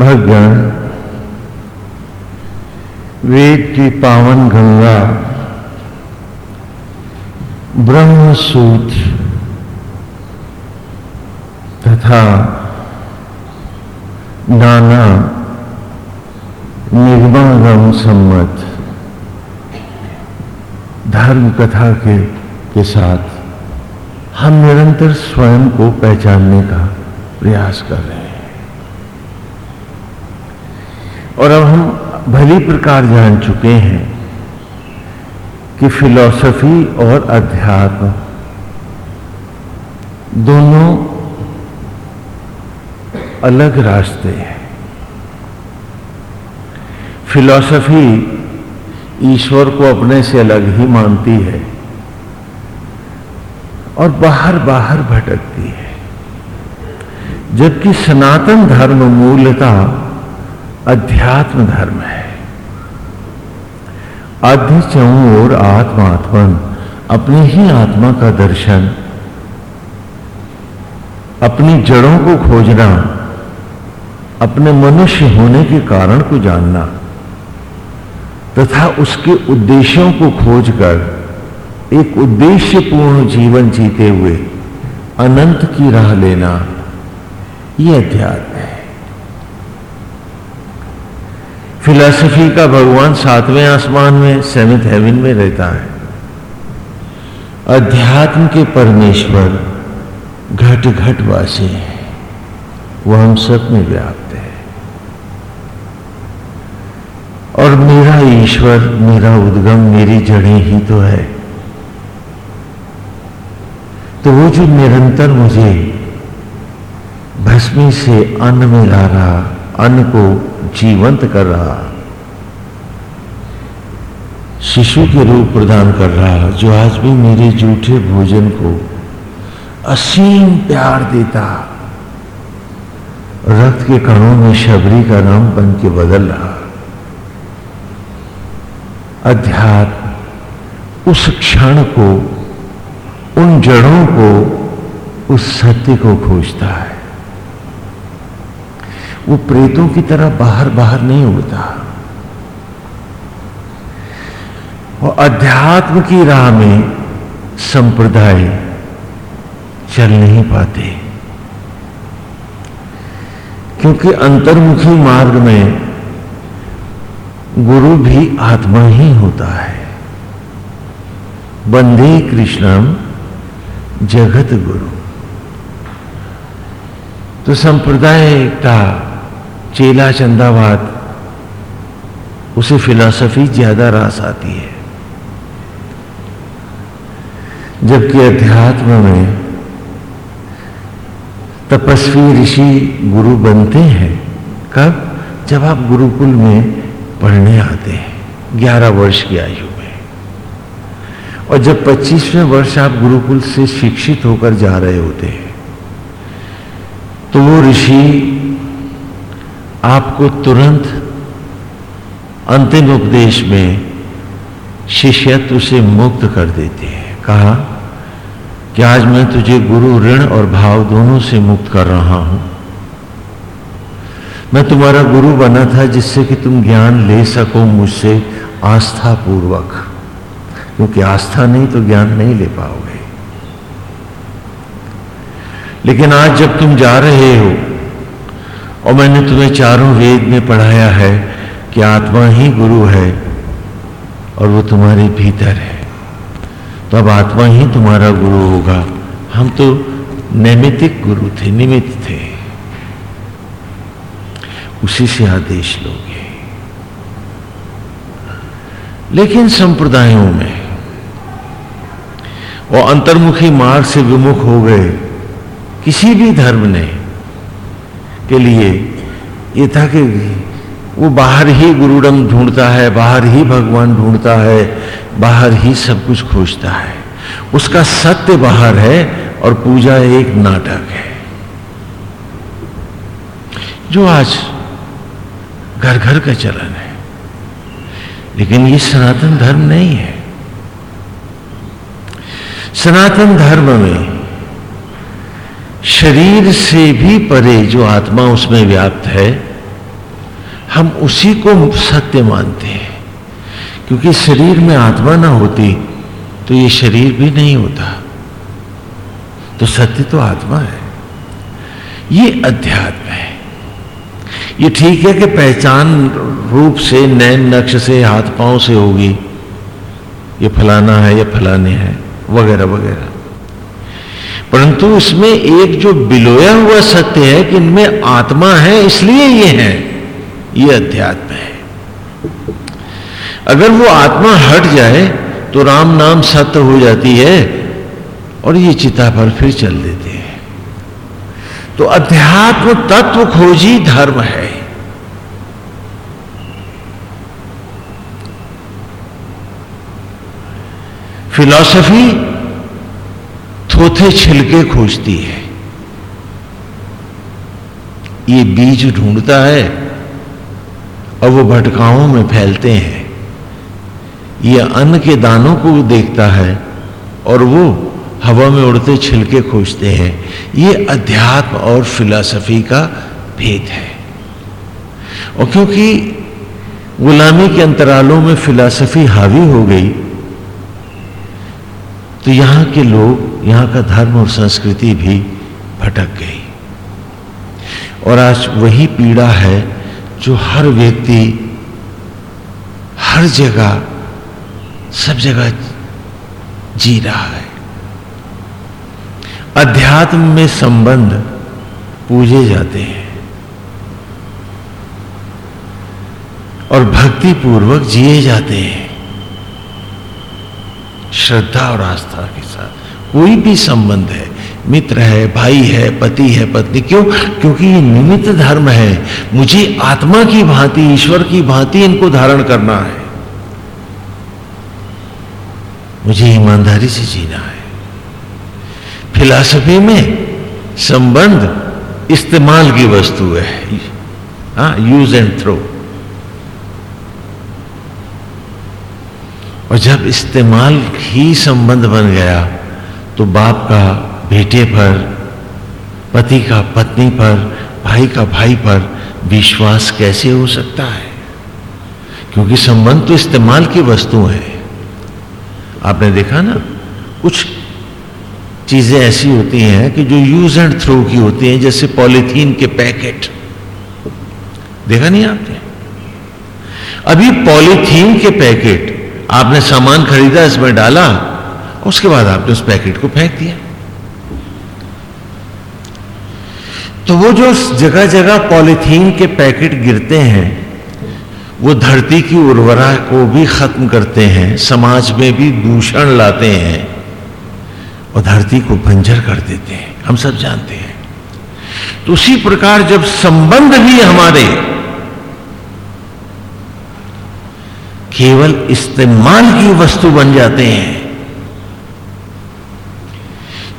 भगवान वेद की पावन गंगा ब्रह्म सूत्र तथा नाना निर्मागम सम्मत धर्म कथा के के साथ हम निरंतर स्वयं को पहचानने का प्रयास कर रहे हैं। और अब हम भली प्रकार जान चुके हैं कि फिलॉसफी और अध्यात्म दोनों अलग रास्ते हैं। फिलॉसफी ईश्वर को अपने से अलग ही मानती है और बाहर बाहर भटकती है, जबकि सनातन धर्म मूलता अध्यात्म धर्म है। आधि चौं और आत्मात्मन अपनी ही आत्मा का दर्शन, अपनी जड़ों को खोजना, अपने मनुष्य होने के कारण को जानना, तथा उसके उद्देश्यों को खोजकर एक उद्देश्यपूर्ण जीवन जीते हुए अनंत की राह लेना यह अध्यात्म है। फिलॉसफी का भगवान सातवें आसमान में सेवेंथ हेवन में रहता है। अध्यात्म के परमेश्वर घट घट वासी है। वह हम सब में व्याप्त है। और मेरा ईश्वर, मेरा उद्गम, मेरी जड़ें ही तो है। तो वो जो निरंतर मुझे भस्मी से अन्न में ला रहा अन्न को जीवंत कर रहा, शिशु के रूप प्रदान कर रहा, जो आज भी मेरे जूठे भोजन को असीम प्यार देता, रक्त के कणों में शबरी का नाम बन के बदल रहा। अध्यात्म उस क्षण को, उन जड़ों को, उस सत्य को खोजता है। वो प्रेतों की तरह बाहर बाहर नहीं उड़ता। और अध्यात्म की राह में संप्रदाय चल नहीं पाते। क्योंकि अंतर्मुखी मार्ग में गुरु भी आत्मा ही होता है। बंदे कृष्णम जगत गुरु। तो संप्रदाय का चेला चंदावाद उसे फिलॉसफी ज़्यादा रास आती है। जबकि अध्यात्म में तपस्वी ऋषि गुरु बनते हैं, कब? जब आप गुरुकुल में पढ़ने आते हैं, ग्यारह वर्ष की आयु में। और जब पच्चीसवें वर्ष आप गुरुकुल से शिक्षित होकर जा रहे होते हैं तो वो ऋषि आपको तुरंत अंतिम उपदेश में शिष्यत्व से मुक्त कर देते हैं। कहा कि आज मैं तुझे गुरु, ऋण और भाव दोनों से मुक्त कर रहा हूँ? मैं तुम्हारा गुरु बना था जिससे कि तुम ज्ञान ले सको मुझसे आस्था पूर्वक क्योंकि आस्था नहीं तो ज्ञान नहीं ले पाओगे। लेकिन आज जब तुम जा रहे हो और मैंने तुम्हें चारों वेद में पढ़ाया है कि आत्मा ही गुरु है और वो तुम्हारे भीतर है। तो अब आत्मा ही तुम्हारा गुरु होगा। हम तो नैमितिक गुरु थे, निमित्त थे। उसी से आदेश लोगे। लेकिन संप्रदायों में वो अंतर्मुखी मार्ग से विमुख हो गए। किसी भी धर्म ने के लिए। ये था कि वो बाहर ही गुरुडम ढूंढता है, बाहर ही भगवान ढूंढता है, बाहर ही सब कुछ खोजता है। उसका सत्य बाहर है और पूजा एक नाटक है। जो आज घर घर का चलन है, लेकिन ये सनातन धर्म नहीं है। सनातन धर्म में शरीर से भी परे जो आत्मा उसमें व्याप्त है, हम उसी को सत्य मानते हैं। क्योंकि शरीर में आत्मा ना होती तो ये शरीर भी नहीं होता। तो सत्य तो आत्मा है। ये अध्यात्म है। ये ठीक है कि पहचान रूप से, नैन नक्श से, हाथ पाँव से होगी। ये फलाना है या फलाने है, वगैरह वगैरह। परंतु इसमें एक जो बिलोया हुआ सत्य है कि इनमें आत्मा है, इसलिए ये है, ये अध्यात्म है। अगर वो आत्मा हट जाए तो राम नाम सत्य हो जाती है और ये चिता पर फिर चल देते हैं। तो अध्यात्म तत्व खोजी धर्म है। फिलॉसफी थोथे छिलके खोजती है। ये बीज ढूंढता है और वो भटकाओं में फैलते हैं। ये अन्न के दानों को देखता है और वो हवा में उड़ते छिलके खोजते हैं। ये अध्यात्म और फिलॉसफी का भेद है। और क्योंकि गुलामी के अंतरालों में फिलॉसफी हावी हो गई तो यहाँ के लोग यहाँ का धर्म और संस्कृति भी भटक गई। और आज वही पीड़ा है जो हर व्यक्ति, हर जगह, सब जगह जी रहा है। अध्यात्म में संबंध पूजे जाते हैं और भक्ति पूर्वक जिए जाते हैं। श्रद्धा और आस्था के कोई भी संबंध है, मित्र है, भाई है, पति है, पत्नी, क्यों? क्योंकि ये निमित्त धर्म है। मुझे आत्मा की भांति, ईश्वर की भांति इनको धारण करना है। मुझे ईमानदारी से जीना है। फिलॉसफी में संबंध इस्तेमाल की वस्तु है। हा यूज़ एंड थ्रो और जब इस्तेमाल ही संबंध बन गया तो बाप का बेटे पर, पति का पत्नी पर, भाई का भाई पर विश्वास कैसे हो सकता है? क्योंकि संबंध तो इस्तेमाल की वस्तु है। आपने देखा ना, कुछ चीज़ें ऐसी होती हैं कि जो यूज़ एंड थ्रो की होती हैं, जैसे पॉलिथीन के पैकेट। देखा नहीं आपने? अभी पॉलिथीन के पैकेट आपने सामान खरीदा, इसमें डाला उसके बाद आपने उस पैकेट को फेंक दिया। तो वो जो जगह जगह पॉलिथीन के पैकेट गिरते हैं, वो धरती की उर्वरा को भी खत्म करते हैं, समाज में भी दूषण लाते हैं और धरती को बंजर कर देते हैं। हम सब जानते हैं। तो उसी प्रकार जब संबंध भी हमारे केवल इस्तेमाल की वस्तु बन जाते हैं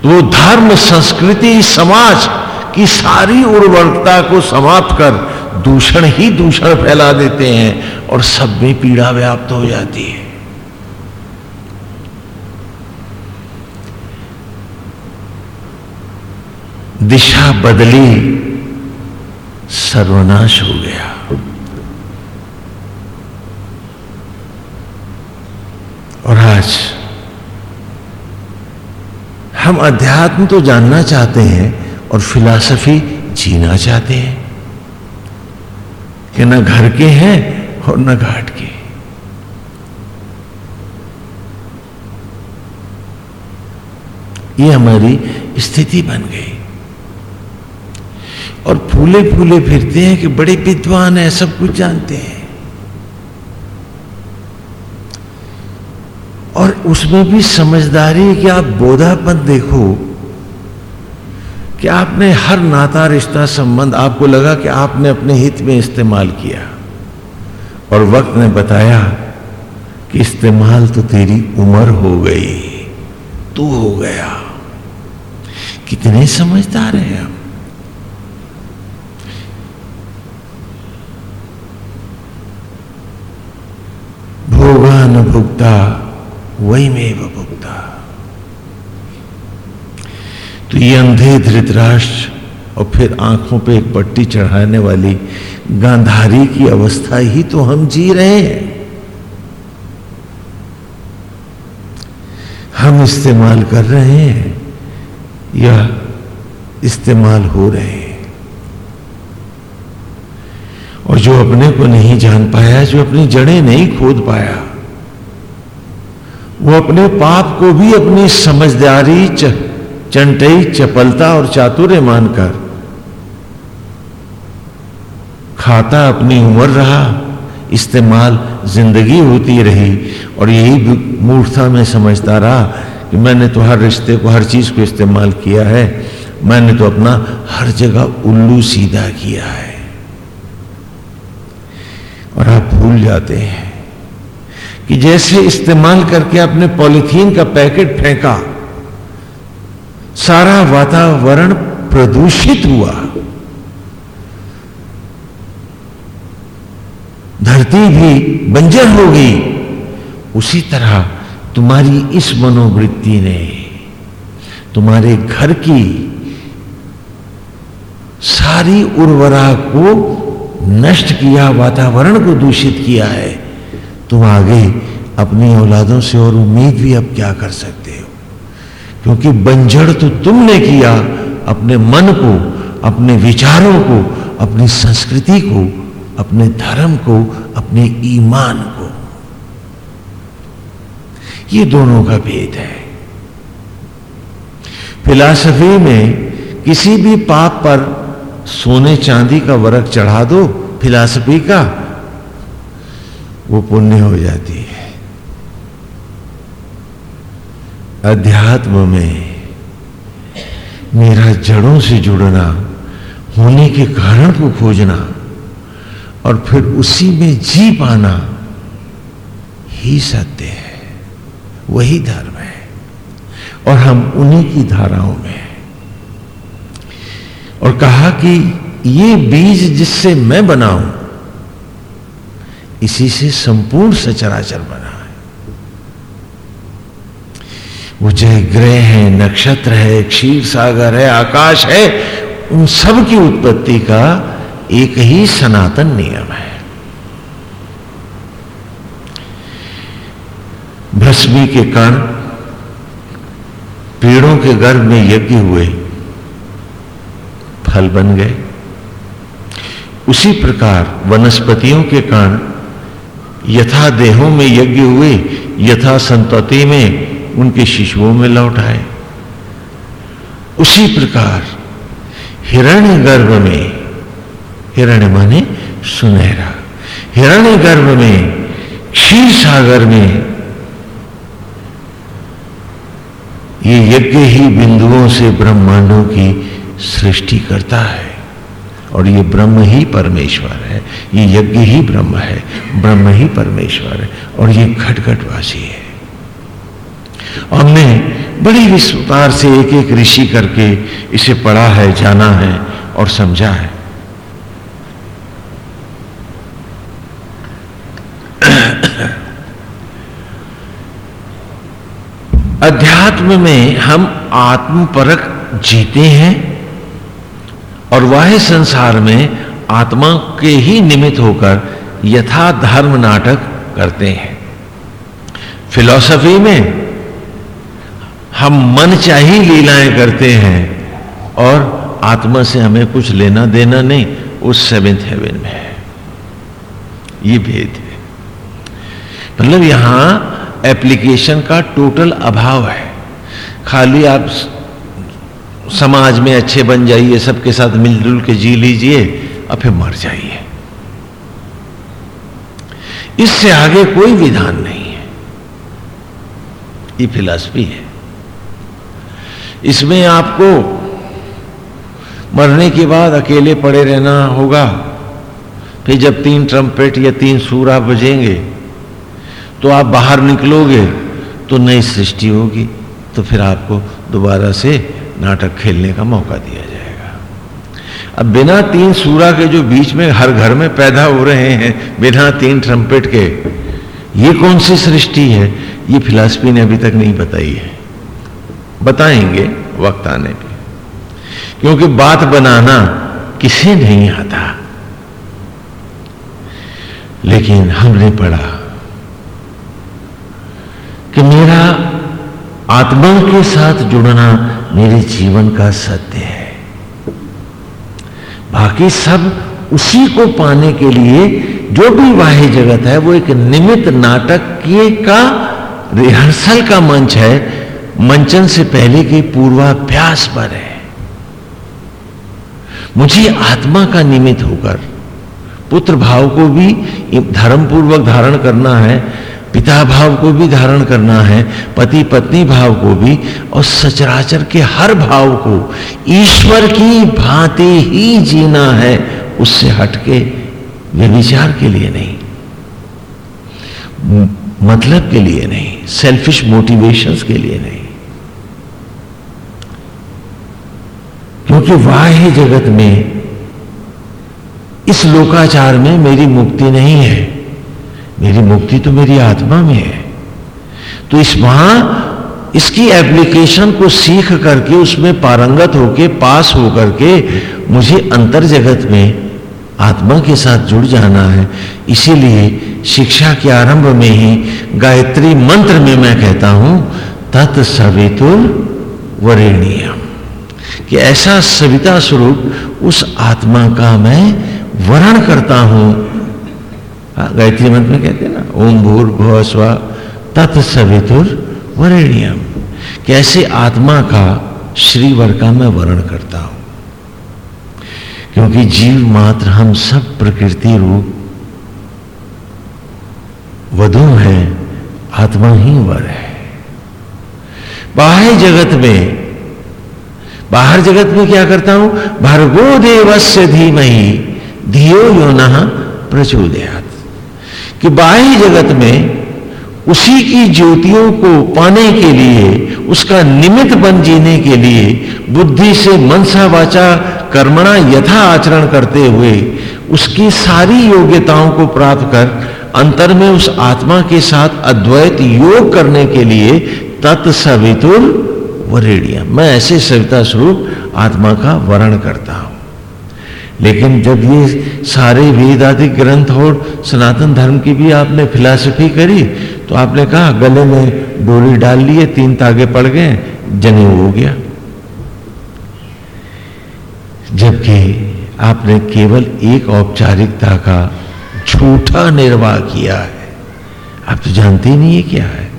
वो धर्म, संस्कृति, समाज की सारी उर्वरकता को समाप्त कर दूषण ही दूषण फैला देते हैं और सब में पीड़ा व्याप्त हो जाती है। दिशा बदली, सर्वनाश हो गया। और आज हम अध्यात्म तो जानना चाहते हैं और फिलॉसफी जीना चाहते हैं कि न घर के हैं और न घाट के। ये हमारी स्थिति बन गई। और फूले फूले फिरते हैं कि बड़े विद्वान हैं, सब कुछ जानते हैं। और उसमें भी समझदारी कि आप बोधापन देखो कि आपने हर नाता रिश्ता संबंध आपको लगा कि आपने अपने हित में इस्तेमाल किया। और वक्त ने बताया कि इस्तेमाल तो तेरी उम्र हो गई, तू हो गया। कितने समझदार हैं हम। भोगा न भुगता वही में भुगता तो ये अंधे धृतराष्ट्र और फिर आँखों पे एक पट्टी चढ़ाने वाली गांधारी की अवस्था ही तो हम जी रहे हैं। हम इस्तेमाल कर रहे हैं या इस्तेमाल हो रहे हैं। और जो अपने को नहीं जान पाया, जो अपनी जड़ें नहीं खोद पाया वो अपने पाप को भी अपनी समझदारी च, चंटई चपलता और चातुर्य मानकर खाता अपनी उम्र रहा। इस्तेमाल ज़िंदगी होती रही और यही मूर्खता में समझता रहा कि मैंने तो हर रिश्ते को हर चीज़ को इस्तेमाल किया है। मैंने तो अपना हर जगह उल्लू सीधा किया है। और आप भूल जाते हैं। कि जैसे इस्तेमाल करके आपने पॉलिथीन का पैकेट फेंका, सारा वातावरण प्रदूषित हुआ। धरती भी बंजर हो गई। उसी तरह तुम्हारी इस मनोवृत्ति ने तुम्हारे घर की सारी उर्वरा को नष्ट किया, वातावरण को दूषित किया है। तुम आगे अपनी औलादों से और उम्मीद भी अब क्या कर सकते हो? क्योंकि बंजड़ तो तुमने किया अपने मन को, अपने विचारों को, अपनी संस्कृति को, अपने धर्म को, अपने ईमान को। ये दोनों का भेद है। फिलासफी में किसी भी पाप पर सोने चांदी का वर्क चढ़ा दो, फिलॉसफी का वो पुण्य हो जाती है। अध्यात्म में मेरा जड़ों से जुड़ना, होने के कारण को खोजना और फिर उसी में जी पाना ही सत्य है। वही धर्म है। और हम उन्हीं की धाराओं में और कहा कि ये बीज जिससे मैं बनाऊँ इसी से संपूर्ण सचराचर बना है। वो चाहे ग्रह है, नक्षत्र है, क्षीर सागर है, आकाश है, उन सब की उत्पत्ति का एक ही सनातन नियम है। भस्मी के कण पेड़ों के गर्भ में यज्ञ हुए, फल बन गए। उसी प्रकार वनस्पतियों के कारण यथा देहों में यज्ञ हुए यथा संतति में उनके शिशुओं में लौट आए। उसी प्रकार हिरण्य गर्भ में, हिरण्य माने सुनहरा हिरण्य गर्भ में क्षीर सागर में ये यज्ञ ही बिंदुओं से ब्रह्मांडों की सृष्टि करता है। और ये ब्रह्म ही परमेश्वर है, ये यज्ञ ही ब्रह्म है, ब्रह्म ही परमेश्वर है, और ये घटघटवासी है। हमने बड़ी विस्तार से एक एक ऋषि करके इसे पढ़ा है, जाना है और समझा है। अध्यात्म में हम आत्मपरक जीते हैं और वह संसार में आत्मा के ही निमित्त होकर यथा धर्म नाटक करते हैं। फिलॉसफी में हम मन चाही लीलाएँ करते हैं और आत्मा से हमें कुछ लेना देना नहीं, उस सेवेंथ हेवन में है। ये भेद है। मतलब यहाँ एप्लीकेशन का टोटल अभाव है। खाली आप समाज में अच्छे बन जाइए, सबके साथ मिलजुल के जी लीजिए और फिर मर जाइए। इससे आगे कोई विधान नहीं है। ये फिलॉसफी है। इसमें आपको मरने के बाद अकेले पड़े रहना होगा। फिर जब तीन ट्रम्पेट या तीन सूरा बजेंगे तो आप बाहर निकलोगे तो नई सृष्टि होगी तो फिर आपको दोबारा से नाटक खेलने का मौका दिया जाएगा। अब बिना तीन सूरा के जो बीच में हर घर में पैदा हो रहे हैं, बिना तीन ट्रम्पेट के, ये कौन सी सृष्टि है? ये फिलॉसफी ने अभी तक नहीं बताई है। बताएँगे वक्त आने पे। क्योंकि बात बनाना किसे नहीं आता। लेकिन हमने पढ़ा कि मेरा आत्मा के साथ जुड़ना मेरे जीवन का सत्य है। बाकी सब उसी को पाने के लिए जो भी बाह्य जगत है, वो एक निमित नाटक के का रिहर्सल का मंच है। मंचन से पहले के पूर्वाभ्यास पर है। मुझे आत्मा का निमित्त होकर, पुत्र भाव को भी धर्म पूर्वक धारण करना है पिता भाव को भी धारण करना है पति पत्नी भाव को भी, और सचराचर के हर भाव को ईश्वर की भांति ही जीना है, उससे हटके व्यभिचार के लिए नहीं। मतलब के लिए नहीं सेल्फिश मोटिवेशंस के लिए नहीं। क्योंकि वाह्य जगत में इस लोकाचार में मेरी मुक्ति नहीं है। मेरी मुक्ति तो मेरी आत्मा में है। तो इस वहाँ इसकी एप्लीकेशन को सीख करके उसमें पारंगत होके पास होकर के मुझे अंतर जगत में आत्मा के साथ जुड़ जाना है। इसीलिए शिक्षा के आरंभ में ही गायत्री मंत्र में मैं कहता हूँ तत्सवितुर वरेणीयम। कि ऐसा सविता स्वरूप उस आत्मा का मैं वर्ण करता हूँ हाँ, गायत्री मंत्र में कहते हैं ना, ओम भूर भुव स्व तत्सवितुर वरेण्यम। कैसे आत्मा का श्रीवर का मैं वर्ण करता हूँ? क्योंकि जीव मात्र हम सब प्रकृति रूप वधु है, आत्मा ही वर है। बाह्य जगत में, बाहर जगत में क्या करता हूँ? भर्गो देवस्य धीमही, धियो यो न प्रचोदयात। कि बाह्य जगत में उसी की ज्योतियों को पाने के लिए, उसका निमित्त बन जीने के लिए बुद्धि से मनसा वाचा कर्मणा यथा आचरण करते हुए उसकी सारी योग्यताओं को प्राप्त कर अंतर में उस आत्मा के साथ अद्वैत योग करने के लिए तत्सवितुर वरेडिया मैं ऐसे सविता स्वरूप आत्मा का वर्ण करता हूँ। लेकिन जब ये सारे वेद आदि ग्रंथ और सनातन धर्म की भी आपने फिलॉसफी करी तो आपने कहा, गले में डोरी डाल लिए तीन तागे पड़ गए जने हो गया। जबकि आपने केवल एक औपचारिकता का झूठा निर्वाह किया है। आप तो जानते ही नहीं है क्या है।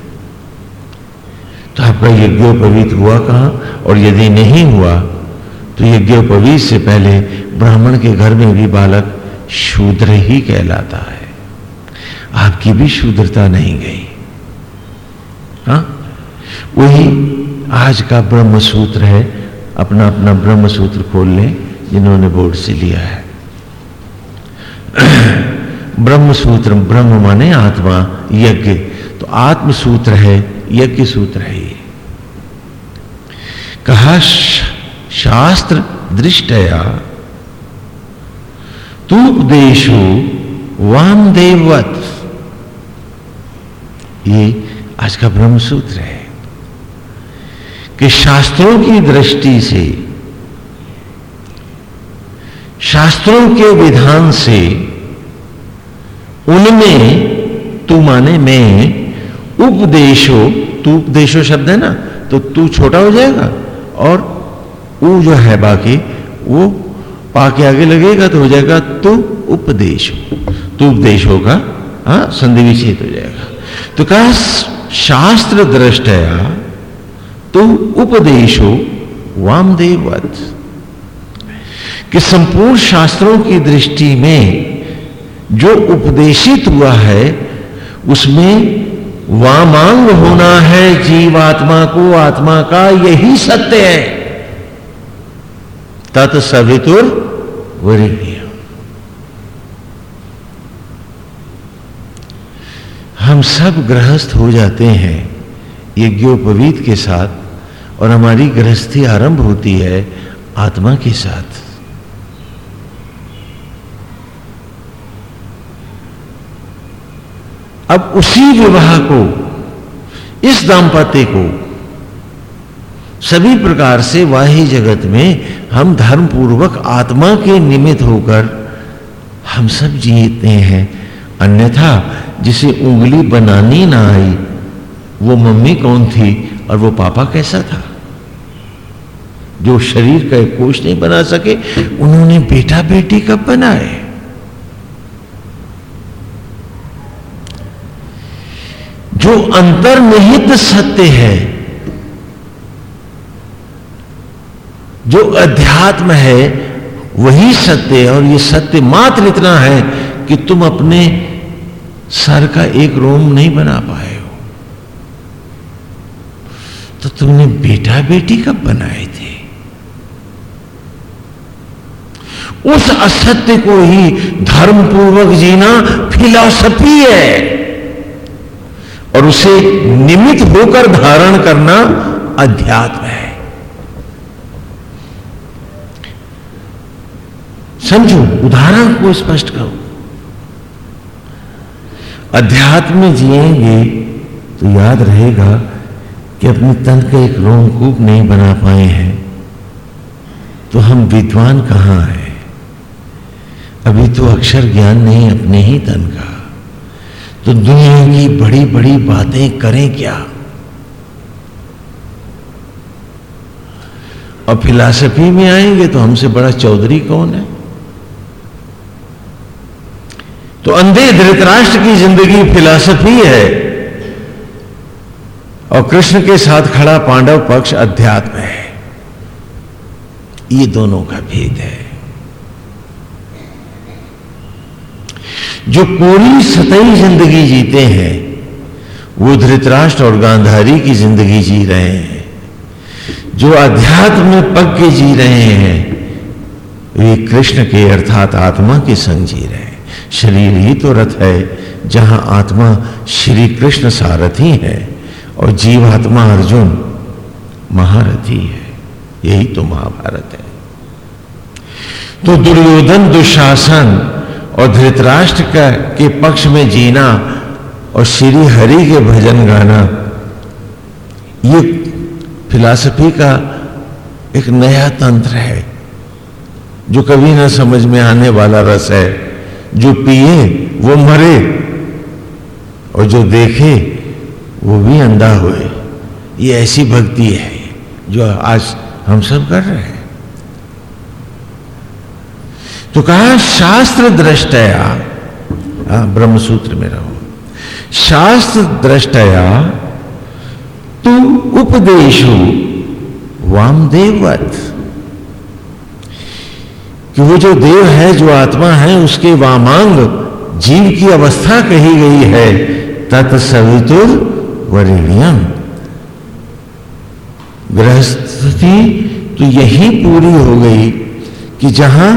तो आपका यज्ञोपवीत हुआ कहाँ? और यदि नहीं हुआ तो यज्ञोपवीत से पहले ब्राह्मण के घर में भी बालक शूद्र ही कहलाता है। आपकी भी शूद्रता नहीं गई। हा? वही आज का ब्रह्म सूत्र है। अपना अपना ब्रह्म सूत्र खोल लें, जिन्होंने बोर्ड से लिया है। ब्रह्म सूत्र ब्रह्म माने आत्मा, यज्ञ। तो आत्म सूत्र है यज्ञ सूत्र है ये। कहा शास्त्र दृष्टया तूपदेशु वामदेवत ये आज का ब्रह्म सूत्र है कि शास्त्रों की दृष्टि से, शास्त्रों के विधान से उनमें तू माने में, उपदेशो तू उपदेशो शब्द है ना तो तू छोटा हो जाएगा और ऊ जो है बाकी, वो पा के आगे लगेगा तो हो जाएगा तू उपदेश तू उपदेश होगा हाँ संधि विच्छेद हो जाएगा। तो कहा, शास्त्र दृष्टया तो उपदेशो वामदेवत कि संपूर्ण शास्त्रों की दृष्टि में जो उपदेशित हुआ है, उसमें वामांग होना है, जीवात्मा को आत्मा का यही सत्य है। तत्सवितुर वरीय हम सब गृहस्थ हो जाते हैं यज्ञोपवीत के साथ और हमारी गृहस्थी आरंभ होती है आत्मा के साथ। अब उसी विवाह को, इस दाम्पत्य को, सभी प्रकार से वाही जगत में हम धर्म पूर्वक आत्मा के निमित्त होकर हम सब जीते हैं। अन्यथा जिसे उंगली बनानी ना आई, वो मम्मी कौन थी और वो पापा कैसा था? जो शरीर का एक कोष नहीं बना सके, उन्होंने बेटा बेटी कब बनाए? जो अंतर्निहित सत्य है जो अध्यात्म है, वही सत्य है, और ये सत्य मात्र इतना है कि तुम अपने सर का एक रोम नहीं बना पाए हो। तो तुमने बेटा बेटी कब बनाए थे? उस असत्य को ही धर्म पूर्वक जीना फिलॉसफी है, और उसे निमित होकर धारण करना अध्यात्म है। समझो, उदाहरण को स्पष्ट करो। अध्यात्म में जिएँगे तो याद रहेगा कि अपने तन का एक रोमकूप नहीं बना पाए हैं। तो हम विद्वान कहाँ हैं? अभी तो अक्षर ज्ञान नहीं अपने ही तन का। तो दुनिया की बड़ी बड़ी बातें करें क्या? और फिलॉसफी में आएँगे तो हमसे बड़ा चौधरी कौन है? तो अंधे धृतराष्ट्र की ज़िंदगी फिलॉसफी है और कृष्ण के साथ खड़ा पांडव पक्ष अध्यात्म है। ये दोनों का भेद है। जो कोरी सतई ज़िंदगी जीते हैं, वो धृतराष्ट्र और गांधारी की ज़िंदगी जी रहे हैं। जो अध्यात्म में पग के जी रहे हैं, वे कृष्ण के अर्थात आत्मा के संग जी रहे हैं। शरीर ही तो रथ है, जहाँ आत्मा श्री कृष्ण सारथी है और जीवात्मा अर्जुन महारथी है। यही तो महाभारत है। तो दुर्योधन, दुशासन और धृतराष्ट्र का, के पक्ष में जीना और श्री हरि के भजन गाना, ये फिलॉसफी का एक नया तंत्र है, जो कभी ना समझ में आने वाला रस है। जो पिए, वो मरे और जो देखे, वो भी अंधा हुए। ये ऐसी भक्ति है जो आज हम सब कर रहे हैं। तो कहा, शास्त्र दृष्टया ब्रह्म सूत्र में रहो। शास्त्र दृष्टया तू उपदेशु वामदेववत। कि वो जो देव है, जो आत्मा है, उसके वामांग जीव की अवस्था कही गई है। तत्सवितुर वरिणियम। गृहस्थी तो यही पूरी हो गई कि जहाँ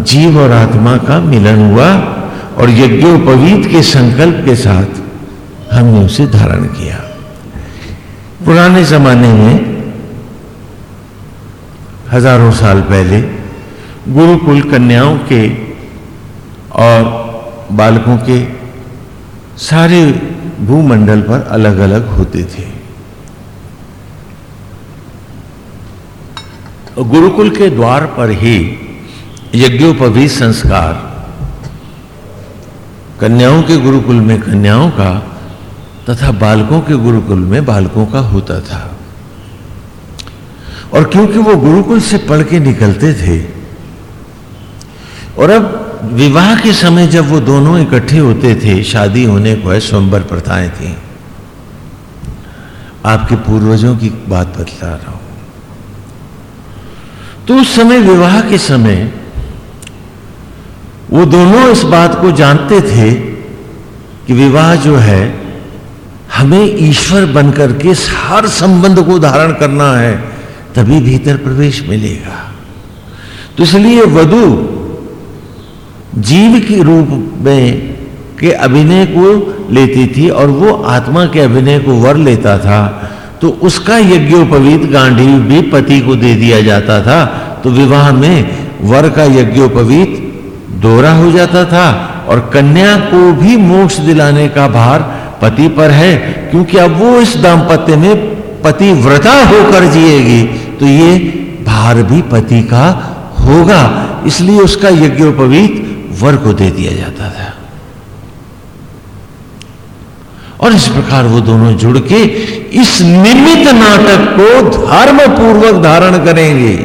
जीव और आत्मा का मिलन हुआ और यज्ञोपवीत के संकल्प के साथ हमने उसे धारण किया। पुराने जमाने में हज़ारों साल पहले गुरुकुल कन्याओं के और बालकों के सारे भूमंडल पर अलग अलग होते थे। गुरुकुल के द्वार पर ही यज्ञोपवीत संस्कार, कन्याओं के गुरुकुल में कन्याओं का तथा बालकों के गुरुकुल में बालकों का होता था। और क्योंकि वो गुरुकुल से पढ़ के निकलते थे और अब विवाह के समय जब वो दोनों इकट्ठे होते थे, शादी होने को है, स्वयंवर प्रथाएँ थी। आपके पूर्वजों की बात बतला रहा हूँ। तो उस समय विवाह के समय वो दोनों इस बात को जानते थे कि विवाह जो है, हमें ईश्वर बनकर के हर संबंध को धारण करना है, तभी भीतर प्रवेश मिलेगा। तो इसलिए वधु जीव के रूप में के अभिनय को लेती थी और वो आत्मा के अभिनय को वर लेता था तो उसका यज्ञोपवीत गांधी भी पति को दे दिया जाता था। तो विवाह में वर का यज्ञोपवीत दोहरा हो जाता था और कन्या को भी मोक्ष दिलाने का भार पति पर है, क्योंकि अब वो इस दाम्पत्य में पति व्रता होकर जिएगी तो ये भार भी पति का होगा। इसलिए उसका यज्ञोपवीत वर को दे दिया जाता था। और इस प्रकार वो दोनों जुड़ के इस निमित नाटक को धर्म पूर्वक धारण करेंगे।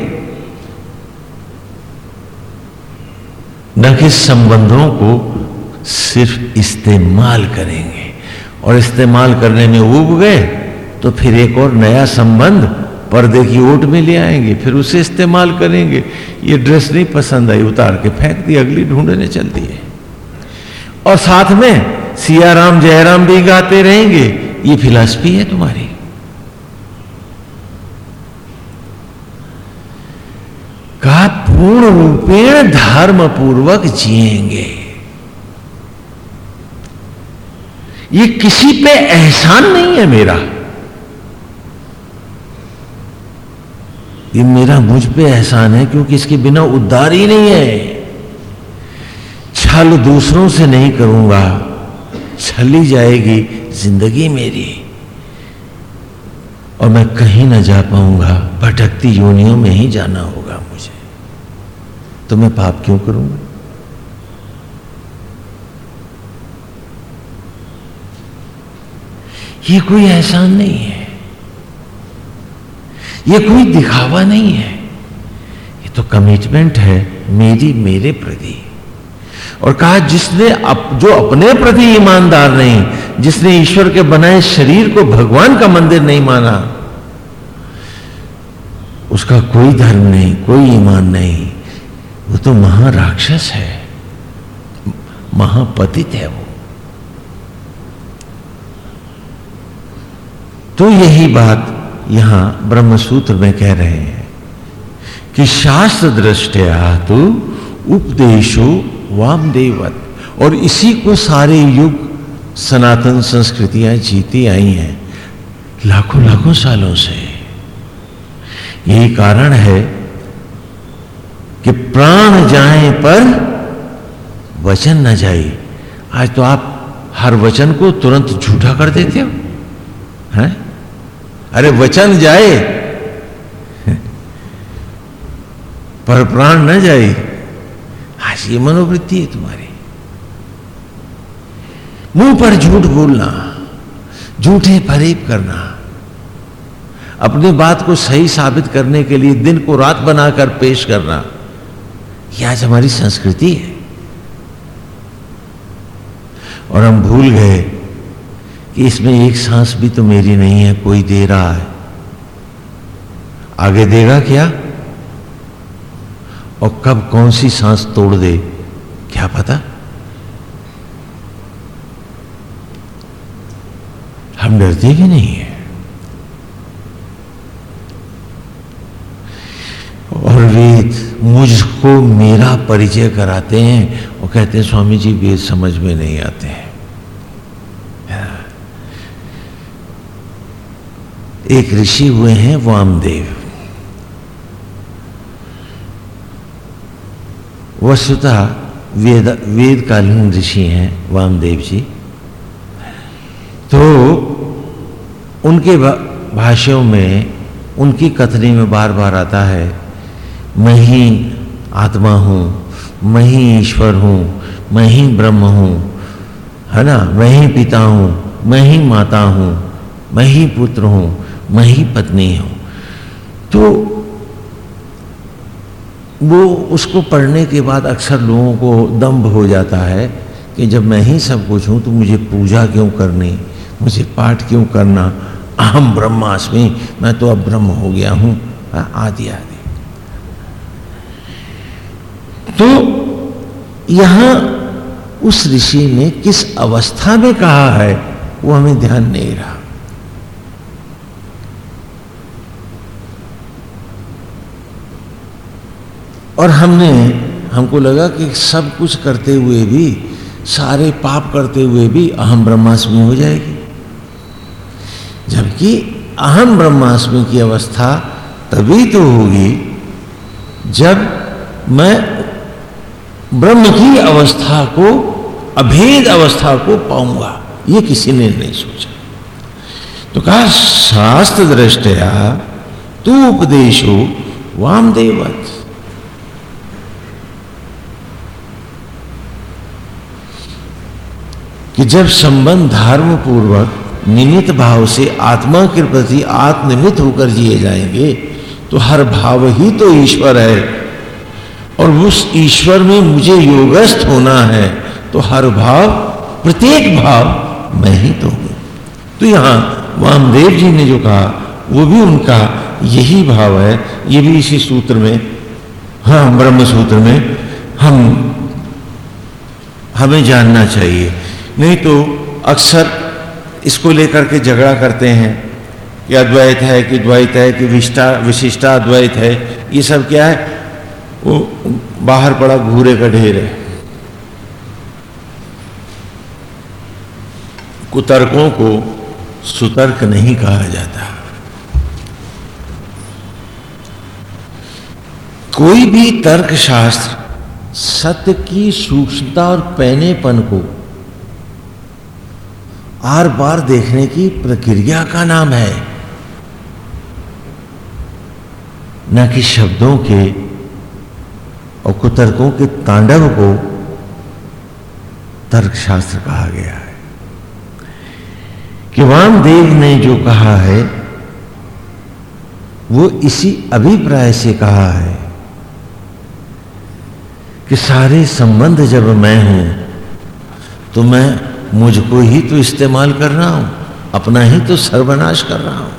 न कि संबंधों को सिर्फ़ इस्तेमाल करेंगे। और इस्तेमाल करने में उब गए तो फिर एक और नया संबंध पर्दे की ओट में ले आएँगे, फिर उसे इस्तेमाल करेंगे। ये ड्रेस नहीं पसंद आई, उतार के फेंक दी, अगली ढूँढने चलती है। और साथ में सियाराम, जयराम भी गाते रहेंगे। ये फिलॉसफी है तुम्हारी। का पूर्ण रूपेण धर्म पूर्वक जिएँगे। ये किसी पे एहसान नहीं है मेरा। ये मेरा मुझ पे एहसान है क्योंकि इसके बिना उद्धार ही नहीं है। छल दूसरों से नहीं करूँगा, छली जाएगी ज़िंदगी मेरी। और मैं कहीं ना जा पाऊँगा, भटकती योनियों में ही जाना होगा मुझे। तो मैं पाप क्यों करूँगा? ये कोई एहसान नहीं है। ये कोई दिखावा नहीं है। ये तो कमिटमेंट है मेरी मेरे प्रति। और कहा जिसने अप, जो अपने प्रति ईमानदार नहीं जिसने ईश्वर के बनाए शरीर को भगवान का मंदिर नहीं माना उसका कोई धर्म नहीं कोई ईमान नहीं। वो तो महाराक्षस है। महापतित है वो। तो यही बात यहाँ ब्रह्मसूत्र में कह रहे हैं कि शास्त्र दृष्टिया तो उपदेशो वामदेवत। और इसी को सारे युग सनातन संस्कृतियाँ जीती आई हैं, लाखों लाखों सालों से। यही कारण है कि प्राण जाए पर वचन न जाए। आज तो आप हर वचन को तुरंत झूठा कर देते हो, हैं? अरे वचन जाए। पर प्राण न जाए। आज ये मनोवृत्ति है तुम्हारी। मुँह पर झूठ बोलना, झूठे फरेब करना, अपनी बात को सही साबित करने के लिए दिन को रात बनाकर पेश करना यह आज हमारी संस्कृति है। और हम भूल गए। कि इसमें एक सांस भी तो मेरी नहीं है, कोई दे रहा है। आगे देगा क्या? और कब कौन सी सांस तोड़ दे, क्या पता? हम डरते भी नहीं है? और वेद मुझको मेरा परिचय कराते हैं और कहते हैं, स्वामी जी वेद समझ में नहीं आते हैं। एक ऋषि हुए हैं वामदेव वस्तुतः वेद, वेदकालीन ऋषि हैं, वामदेव जी। तो उनके भाष्यों में, उनकी कथनी में बार बार आता है, मैं ही आत्मा हूँ, मैं ही ईश्वर हूँ, मैं ही ब्रह्म हूँ, है ना? मैं ही पिता हूँ, मैं ही माता हूँ, मैं ही पुत्र हूँ मैं ही पत्नी हूँ। तो वो उसको पढ़ने के बाद अक्सर लोगों को दम्भ हो जाता है कि जब मैं ही सब कुछ हूँ तो मुझे पूजा क्यों करनी? मुझे पाठ क्यों करना? अहम ब्रह्मास्मि मैं तो अब ब्रह्म हो गया हूँ। हाँ, आदि आदि। तो यहाँ उस ऋषि ने किस अवस्था में कहा है वो हमें ध्यान नहीं रहा। और हमने, हमको लगा कि सब कुछ करते हुए भी, सारे पाप करते हुए भी अहम ब्रह्मास्मि हो जाएगी। जबकि अहम ब्रह्मास्मि की अवस्था तभी तो होगी जब मैं ब्रह्म की अवस्था को, अभेद अवस्था को पाऊँगा। ये किसी ने नहीं सोचा। तो कहा, शास्त्र दृष्टया तू उपदेशो वामदेवत। कि जब संबंध धर्म पूर्वक निमित भाव से आत्मा के प्रति आत्मनिमित होकर जिए जाएँगे तो हर भाव ही तो ईश्वर है। और उस ईश्वर में मुझे योगस्थ होना है तो हर भाव, प्रत्येक भाव मैं ही तो हूँ। तो यहाँ वामदेव जी ने जो कहा, वो भी उनका यही भाव है। ये भी इसी सूत्र में हाँ ब्रह्म सूत्र में हम, हमें जानना चाहिए। नहीं तो अक्सर इसको लेकर के झगड़ा करते हैं कि अद्वैत है, कि द्वैत है, कि विष्टा विशिष्टा अद्वैत है, ये सब क्या है? वो बाहर पड़ा घूरे का ढेर है। कुतर्कों को सुतर्क नहीं कहा जाता। कोई भी तर्क शास्त्र सत्य की सूक्ष्मता और पैनेपन को आर बार देखने की प्रक्रिया का नाम है। न कि शब्दों के और कुतर्कों के तांडव को तर्कशास्त्र कहा गया है। कि वामदेव ने जो कहा है, वो इसी अभिप्राय से कहा है कि सारे संबंध जब मैं हूँ तो मैं मुझको ही तो इस्तेमाल कर रहा हूँ, अपना ही तो सर्वनाश कर रहा हूँ।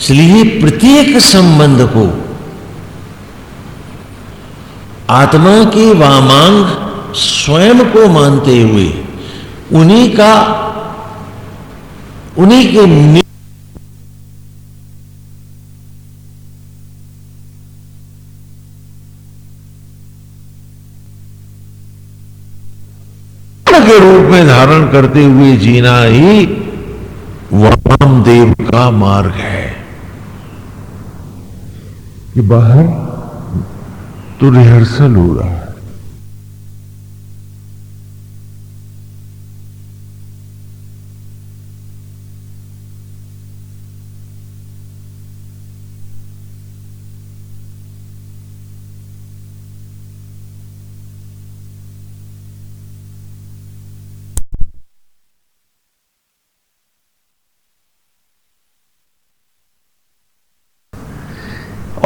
इसलिए प्रत्येक संबंध को आत्मा के वामांग स्वयं को मानते हुए उन्हीं का, उन्हीं के के रूप में धारण करते हुए जीना ही वामदेव का मार्ग है। कि बाहर तो रिहर्सल हो रहा है।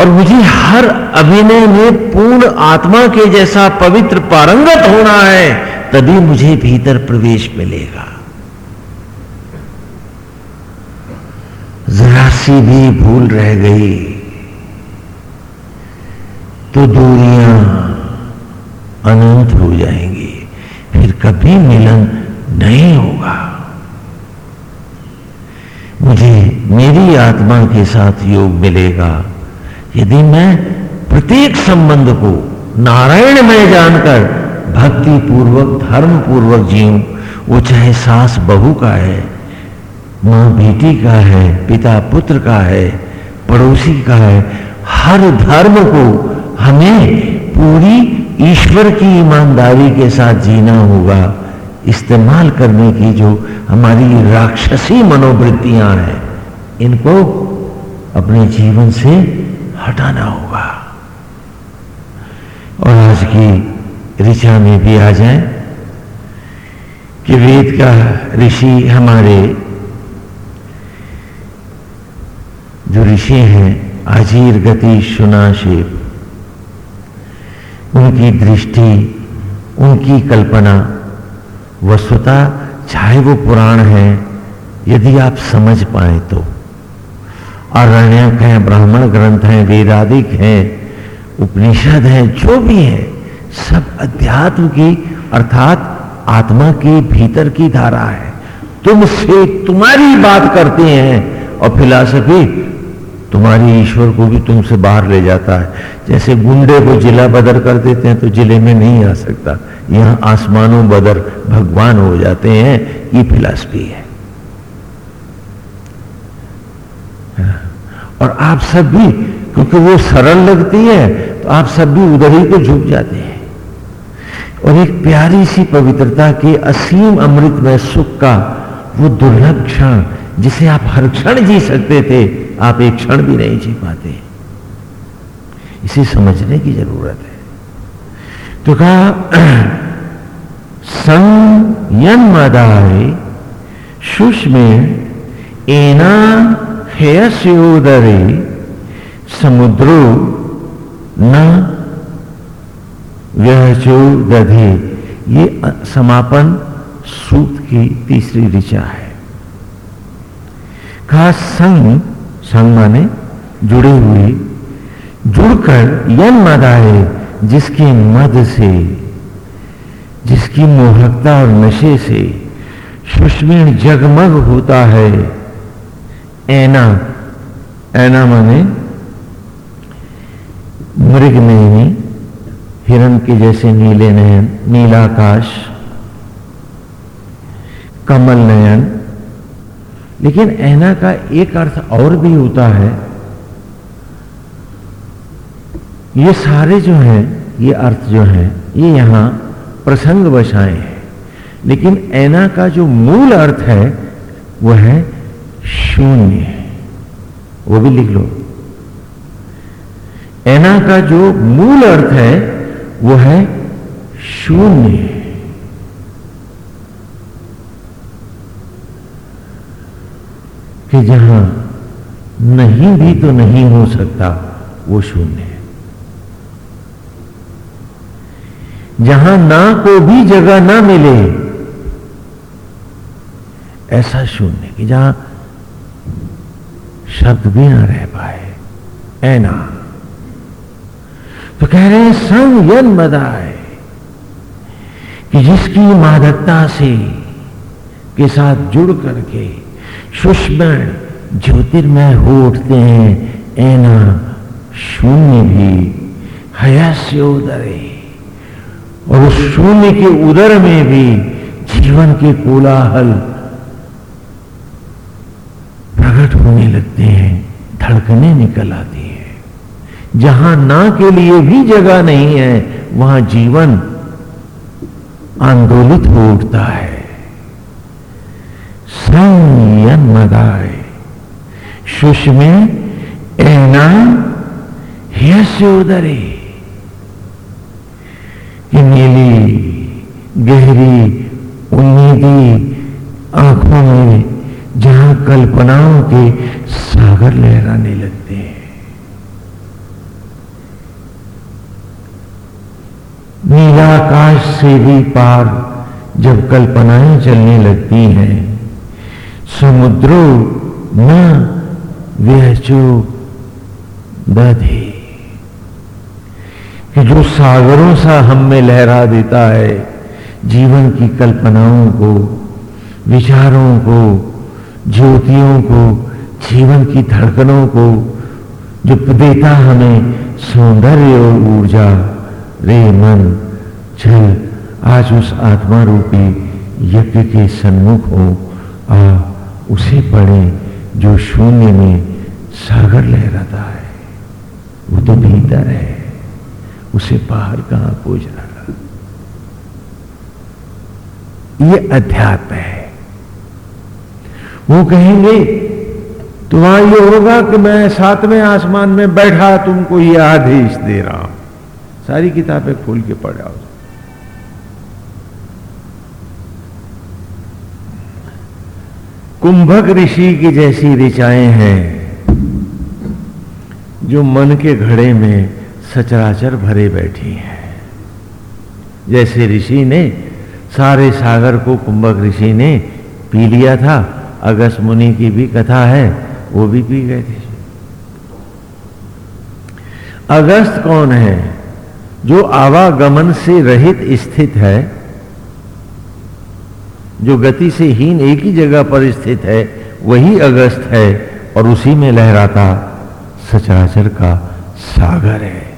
और मुझे हर अभिनय में पूर्ण आत्मा के जैसा पवित्र पारंगत होना है, तभी मुझे भीतर प्रवेश मिलेगा। जरा सी भी भूल रह गई तो दूरियाँ अनंत हो जाएँगी। फिर कभी मिलन नहीं होगा। मुझे मेरी आत्मा के साथ योग मिलेगा। यदि मैं प्रत्येक संबंध को नारायण में जानकर भक्ति पूर्वक धर्म पूर्वक जीऊं, वो चाहे सास बहू का है, माँ बेटी का है, पिता पुत्र का है, पड़ोसी का है, हर धर्म को हमें पूरी ईश्वर की ईमानदारी के साथ जीना होगा। इस्तेमाल करने की जो हमारी राक्षसी मनोवृत्तियाँ हैं, इनको अपने जीवन से हटाना होगा। और आज की ऋषा में भी आ जाए कि वेद का ऋषि हमारे जो ऋषि हैं, अजीर गति सुनाशिव उनकी दृष्टि, उनकी कल्पना, वस्तुता चाहे वो पुराण है, यदि आप समझ पाए तो। अरण्यक हैं, ब्राह्मण ग्रंथ हैं वेदादिक हैं, उपनिषद हैं, जो भी है, सब अध्यात्म की, अर्थात आत्मा के भीतर की धारा है। तुमसे तुम्हारी बात करते हैं और फिलॉसफी, तुम्हारी ईश्वर को भी तुमसे बाहर ले जाता है। जैसे गुंडे को जिला बदर कर देते हैं तो ज़िले में नहीं आ सकता। यहाँ आसमानों बदर भगवान हो जाते हैं, ये फिलॉसफी है। और आप सब भी, क्योंकि वो सरल लगती है तो आप सब भी उधर ही को झुक जाते हैं। और एक प्यारी सी पवित्रता के असीम अमृत में सुख का वो दुर्लभ क्षण, जिसे आप हर क्षण जी सकते थे, आप एक क्षण भी नहीं जी पाते। इसे समझने की ज़रूरत है। तो कहा संयन्मदाय सुष्मे एना हेयस्योदरे समुद्रो न दधे ये समापन सूत की तीसरी ऋचा है। कहा संग संग माने जुड़े हुए, जुड़कर यन मदाए जिसके मद से, जिसकी मोहकता और नशे से, सुष्मीण जगमग होता है। ऐना ऐना माने मृग नहीं हिरण के जैसे नीले नयन नीलाकाश कमल नयन लेकिन ऐना का एक अर्थ और भी होता है ये सारे जो हैं ये अर्थ जो हैं ये यहाँ प्रसंग बसाए हैं लेकिन ऐना का जो मूल अर्थ है वह है शून्य वो भी लिख लो। एना का जो मूल अर्थ है, वो है शून्य कि जहाँ नहीं भी तो नहीं हो सकता, वो शून्य है। जहाँ ना को भी जगह ना मिले, ऐसा शून्य कि जहाँ शब्द भी ना रह पाए। ऐना तो कह रहे हैं, संग यन मदाए कि जिसकी मादकता से के साथ जुड़ करके सुष्म ज्योतिर्मय हो उठते हैं ऐना शून्य भी हयास्योदरे और उस शून्य के उदर में भी जीवन के कोलाहल प्रकट होने लगते हैं, धड़कने निकल आती है। जहाँ ना के लिए भी जगह नहीं है, वहाँ जीवन आंदोलित हो उठता है। संयन्मदाय सुष्मे ऐना उदरे। कि नीली, गहरी उन्नीदी आँखों में जहाँ कल्पनाओं के सागर लहराने लगते हैं। नीलाकाश से भी पार जब कल्पनाएँ चलने लगती हैं, समुद्रो न व्यचो दधे कि जो सागरों सा हम में लहरा देता है, जीवन की कल्पनाओं को, विचारों को ज्योतियों को, जीवन की धड़कनों को, जो देता हमें सौंदर्य और ऊर्जा। रे मन, चल, आज उस आत्मा रूपी यज्ञ के सन्मुख हो। आ, उसे पढ़े जो शून्य में सागर लहराता है। वो तो भीतर है। उसे बाहर कहाँ खोज रहा ये अध्यात्म है। वो कहेंगे तो वहाँ ये होगा कि मैं सातवें आसमान में बैठा, तुमको ये आदेश दे रहा हूँ। सारी किताबें खोल के पढ़ाओ कुंभक ऋषि की जैसी ऋचाएँ हैं, जो मन के घड़े में सचराचर भरे बैठी हैं। जैसे ऋषि ने सारे सागर को कुंभक ऋषि ने पी लिया था अगस्त मुनि की भी कथा है, वो भी पी गए थे। अगस्त कौन है? जो आवागमन से रहित स्थित है, जो गति से हीन एक ही जगह पर स्थित है, वही अगस्त है और उसी में लहराता सचराचर का सागर है।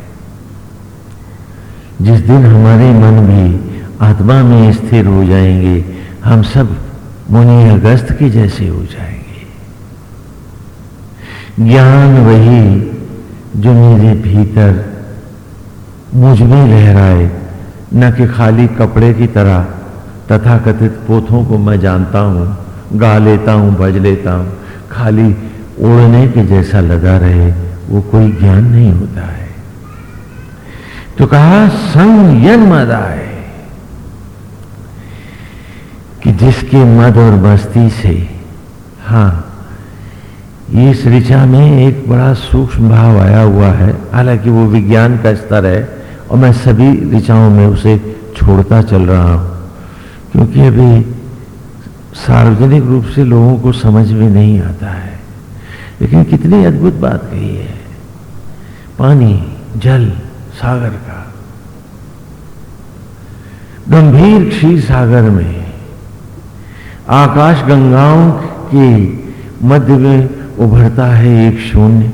जिस दिन हमारे मन भी आत्मा में स्थिर हो जाएँगे, हम सब मुनि अगस्त के जैसे हो जाएँगे। ज्ञान वही जो मेरे भीतर मुझमें लहराए न कि खाली कपड़े की तरह तथा कथित पोथों को मैं जानता हूँ, गा लेता हूँ, भज लेता हूँ, खाली उड़ने के जैसा लगा रहे, वो कोई ज्ञान नहीं होता है। तो कहा संयन मद आए कि जिसके मद और मस्ती से हाँ इस ऋचा में एक बड़ा सूक्ष्म भाव आया हुआ है। हालाँकि वो विज्ञान का स्तर है और मैं सभी ऋचाओं में उसे छोड़ता चल रहा हूँ, क्योंकि अभी सार्वजनिक रूप से लोगों को समझ में नहीं आता है। लेकिन कितनी अद्भुत बात कही है। पानी, जल, सागर का। गंभीर क्षीर सागर में आकाश गंगाओं के मध्य में उभरता है एक शून्य।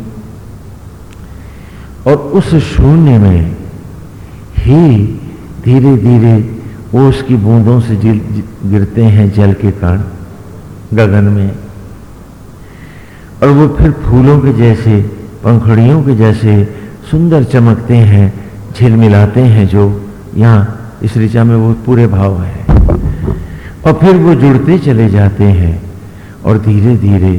और उस शून्य में ही धीरे धीरे वो उसकी बूंदों से गिरते हैं जल के कण गगन में। और वो फिर फूलों के जैसे, पंखड़ियों के जैसे सुंदर चमकते हैं, झिलमिलाते हैं जो यहाँ इस ऋचा में वो पूरे भाव है। और फिर वो जुड़ते चले जाते हैं और धीरे धीरे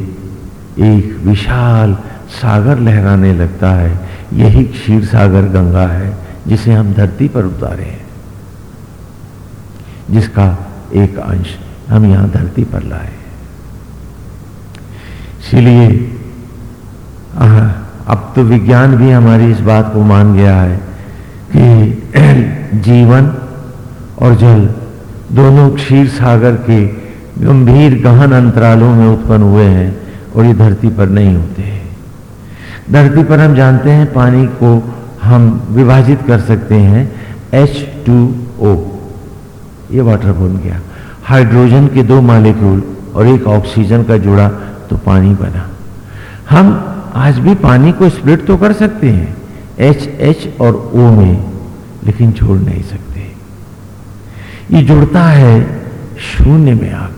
एक विशाल सागर लहराने लगता है। यही क्षीर सागर गंगा है, जिसे हम धरती पर उतारे हैं। जिसका एक अंश हम यहाँ धरती पर लाए इसलिए अब तो विज्ञान भी हमारी इस बात को मान गया है कि जीवन और जल दोनों क्षीर सागर के गंभीर गहन अंतरालों में उत्पन्न हुए हैं और ये धरती पर नहीं होते हैं। धरती पर हम जानते हैं पानी को हम विभाजित कर सकते हैं H2O ये वाटर बन गया। हाइड्रोजन के दो मालिक्यूल और एक ऑक्सीजन का जुड़ा तो पानी बना। हम आज भी पानी को स्प्लिट तो कर सकते हैं एच एच और ओ में, लेकिन छोड़ नहीं सकते। ये जुड़ता है शून्य में आकर।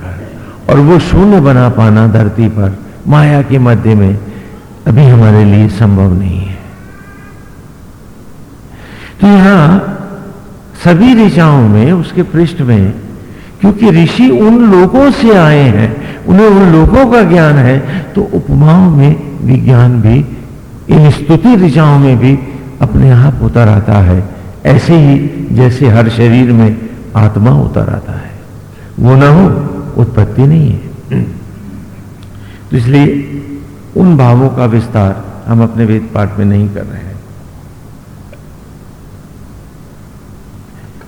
और वो शून्य बना पाना धरती पर, माया के मध्य में, अभी हमारे लिए संभव नहीं है। तो यहाँ सभी ऋषाओं में, उसके पृष्ठ में, क्योंकि ऋषि उन लोगों से आए हैं, उन्हें उन लोगों का ज्ञान है तो उपमाओं में विज्ञान भी, इन स्तुति ऋचाओं में भी अपने आप उतर आता है। ऐसे ही जैसे हर शरीर में आत्मा उतर आता है। वो ना हो, उत्पत्ति नहीं है। तो इसलिए उन भावों का विस्तार हम अपने वेद पाठ में नहीं कर रहे हैं।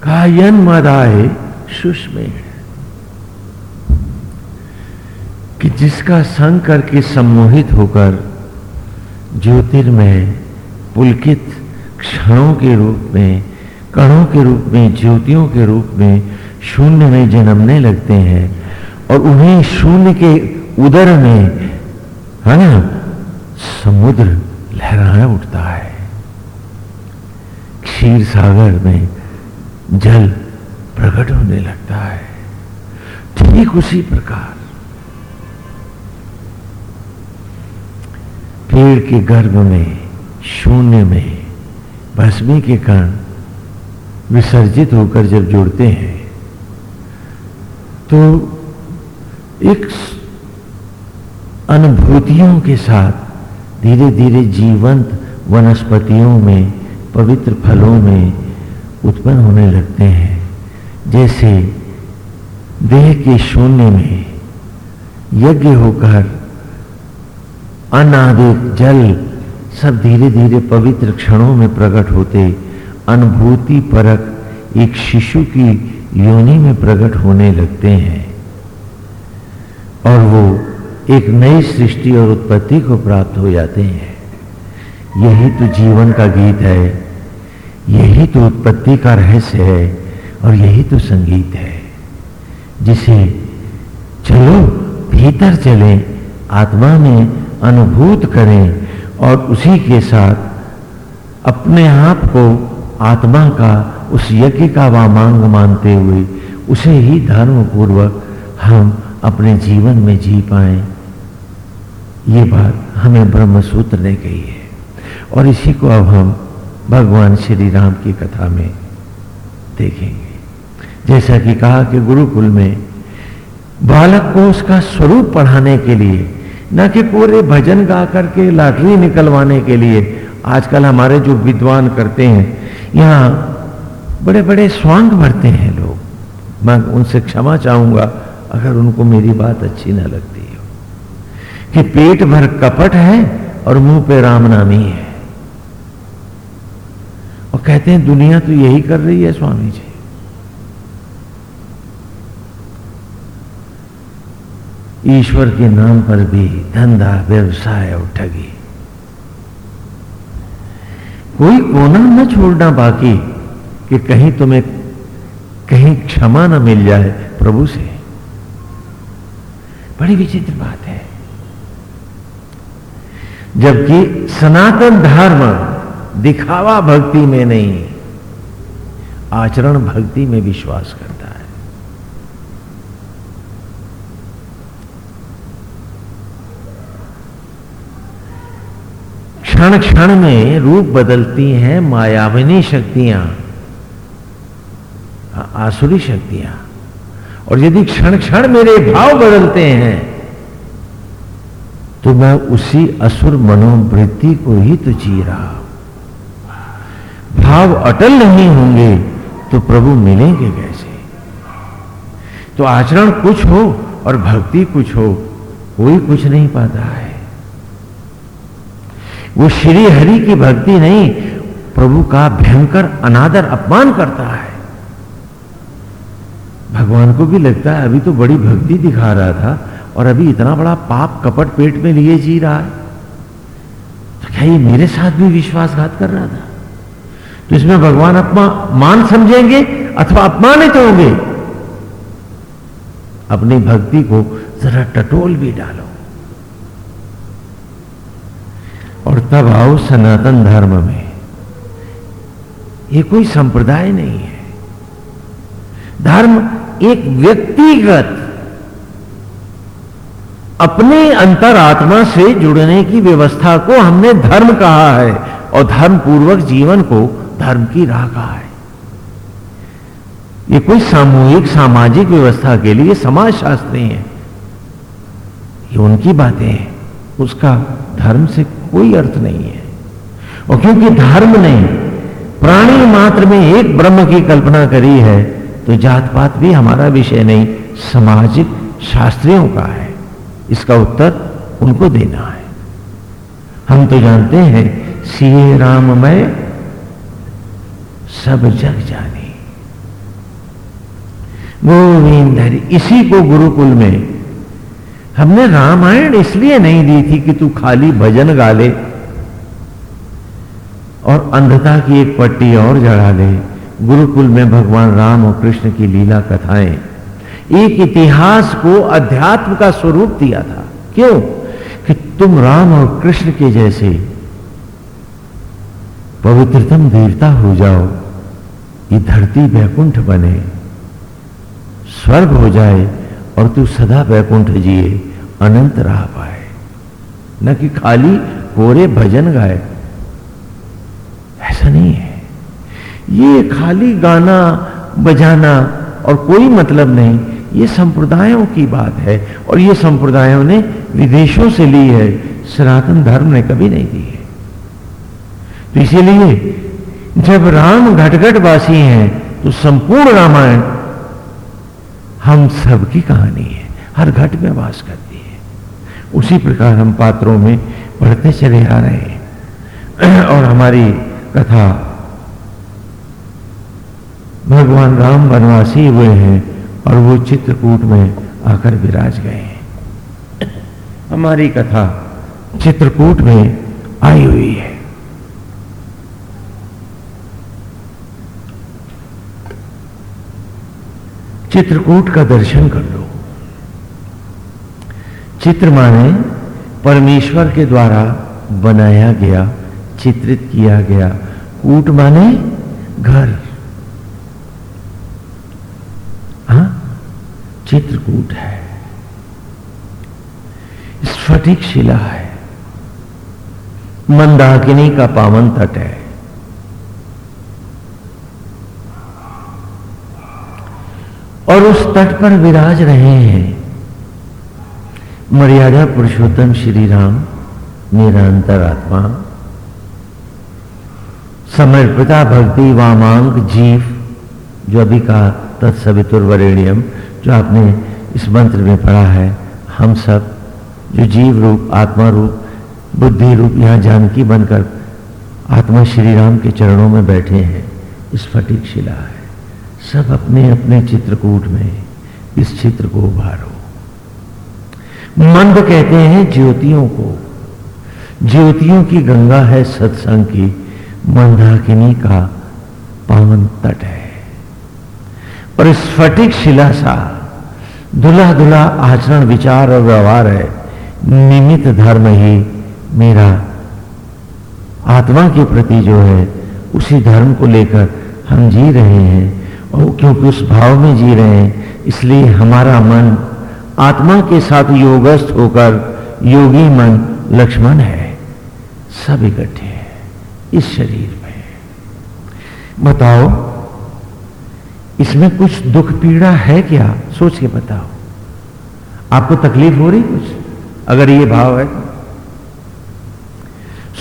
कायन मदाए सुष्मेण कि जिसका संग करके सम्मोहित होकर ज्योतिर्मय पुलकित क्षणों के रूप में कणों के रूप में, ज्योतियों के रूप में शून्य में जन्मने लगते हैं और उन्हें शून्य के उदर में, है ना, समुद्र लहराया उठता है। क्षीर सागर में जल प्रकट होने लगता है। ठीक उसी प्रकार। पेड़ के गर्भ में, शून्य में, भस्मी के कण विसर्जित होकर जब जुड़ते हैं तो एक अनुभूतियों के साथ धीरे धीरे जीवंत वनस्पतियों में, पवित्र फलों में उत्पन्न होने लगते हैं। जैसे देह के शून्य में यज्ञ होकर अनादिक जल सब धीरे धीरे पवित्र क्षणों में प्रकट होते अनुभूति परक एक शिशु की योनि में प्रकट होने लगते हैं और वो एक नई सृष्टि और उत्पत्ति को प्राप्त हो जाते हैं। यही तो जीवन का गीत है, यही तो उत्पत्ति का रहस्य है और यही तो संगीत है। जिसे चलो भीतर चलें, आत्मा में अनुभूत करें और उसी के साथ अपने आप को आत्मा का, उस यज्ञ का वामांग मानते हुए, उसे ही धर्म पूर्वक हम अपने जीवन में जी पाए। ये बात हमें ब्रह्म सूत्र ने कही है। और इसी को अब हम भगवान श्री राम की कथा में देखेंगे। जैसा कि कहा कि गुरुकुल में बालक को उसका स्वरूप पढ़ाने के लिए, न कि पूरे भजन गा करके लॉटरी निकलवाने के लिए, आजकल हमारे जो विद्वान करते हैं यहाँ बड़े बड़े स्वांग भरते हैं लोग। मैं उनसे क्षमा चाहूँगा, अगर उनको मेरी बात अच्छी ना लगती हो। कि पेट भर कपट है और मुँह पे राम नामी है। और कहते हैं, दुनिया तो यही कर रही है स्वामी जी। ईश्वर के नाम पर भी धंधा, व्यवसाय और ठगी कोई कोना न छोड़ना बाकी कि कहीं तुम्हें कहीं क्षमा न मिल जाए प्रभु से। बड़ी विचित्र बात है। जबकि सनातन धर्म दिखावा भक्ति में नहीं, आचरण भक्ति में विश्वास करता है। क्षण क्षण में रूप बदलती हैं मायाविनी शक्तियाँ, आसुरी शक्तियाँ। और यदि क्षण क्षण मेरे भाव बदलते हैं तो मैं उसी असुर मनोवृत्ति को ही तो जी रहा भाव अटल नहीं होंगे तो प्रभु मिलेंगे कैसे? तो आचरण कुछ हो और भक्ति कुछ हो, कोई कुछ नहीं पाता है। वो श्री हरि की भक्ति नहीं, प्रभु का भयंकर अनादर अपमान करता है। भगवान को भी लगता है, अभी तो बड़ी भक्ति दिखा रहा था और अभी इतना बड़ा पाप कपट पेट में लिए जी रहा है। तो क्या ये मेरे साथ भी विश्वासघात कर रहा था? तो इसमें भगवान अपना मान समझेंगे अथवा अपमानित होंगे? अपनी भक्ति को जरा टटोल भी डालो। और तब आओ सनातन धर्म में। ये कोई संप्रदाय नहीं है। धर्म एक व्यक्तिगत, अपने अंतरात्मा से जुड़ने की व्यवस्था को हमने धर्म कहा है और धर्म पूर्वक जीवन को धर्म की राह कहा है। ये कोई सामूहिक, सामाजिक व्यवस्था के लिए समाज शास्त्री है। ये उनकी बातें हैं। उसका धर्म से कोई अर्थ नहीं है। और क्योंकि धर्म ने प्राणी मात्र में एक ब्रह्म की कल्पना करी है तो जात पात भी हमारा विषय नहीं, सामाजिक शास्त्रियों का है। इसका उत्तर उनको देना है। हम तो जानते हैं, सीए राममय सब जग जाने। गोविंद इसी को गुरुकुल में हमने रामायण इसलिए नहीं दी थी कि तू खाली भजन गा ले और अंधता की एक पट्टी और जड़ा ले। गुरुकुल में भगवान राम और कृष्ण की लीला कथाएँ। एक इतिहास को अध्यात्म का स्वरूप दिया था। क्यों? कि तुम राम और कृष्ण के जैसे पवित्रतम देवता हो जाओ, ये धरती वैकुंठ बने, स्वर्ग हो जाए और तू सदा वैकुंठ जिए, अनंत रह पाए। न कि खाली कोरे भजन गाए। ऐसा नहीं है। ये खाली गाना, बजाना और कोई मतलब नहीं, ये संप्रदायों की बात है और ये संप्रदायों ने विदेशों से ली है। सनातन धर्म ने कभी नहीं दी है। तो इसीलिए जब राम घटघट वासी हैं तो संपूर्ण रामायण हम सबकी कहानी है। हर घट में वास करती है। उसी प्रकार हम पात्रों में पढ़ते चले आ रहे हैं। और हमारी कथा, भगवान राम वनवासी हुए हैं और वो चित्रकूट में आकर विराज गए हैं। हमारी कथा चित्रकूट में आई हुई है। चित्रकूट का दर्शन कर लो। चित्र माने परमेश्वर के द्वारा बनाया गया, चित्रित किया गया। कूट माने घर। हा? चित्रकूट है। स्फटिक शिला है। मंदाकिनी का पावन तट है। और उस तट पर विराज रहे हैं। मर्यादा पुरुषोत्तम श्री राम मेरा अंतरात्मा समर्पिता भक्ति वामांग जीव, जो अभी कहा तत्सवितुर्वरेण्यम, जो आपने इस मंत्र में पढ़ा है, हम सब, जो जीव रूप, आत्मा रूप, बुद्धि रूप, यहाँ जानकी बनकर आत्मा श्री राम के चरणों में बैठे हैं, इस फटिक शिला है। सब अपने अपने चित्रकूट में इस चित्र को उभारो। मंद कहते हैं ज्योतियों को, ज्योतियों की गंगा है सत्संग की, मंदाकिनी का पावन तट है। और स्फटिक शिला सा दुला दुला आचरण, विचार और व्यवहार है निमित धर्म ही मेरा आत्मा के प्रति जो है, उसी धर्म को लेकर हम जी रहे हैं। और क्योंकि उस भाव में जी रहे हैं? इसलिए हमारा मन, आत्मा के साथ योगस्थ होकर योगी मन, लक्ष्मण है। सब इकट्ठे है इस शरीर में। बताओ, इसमें कुछ दुख पीड़ा है क्या? सोच के बताओ। आपको तकलीफ़ हो रही कुछ? अगर ये भाव है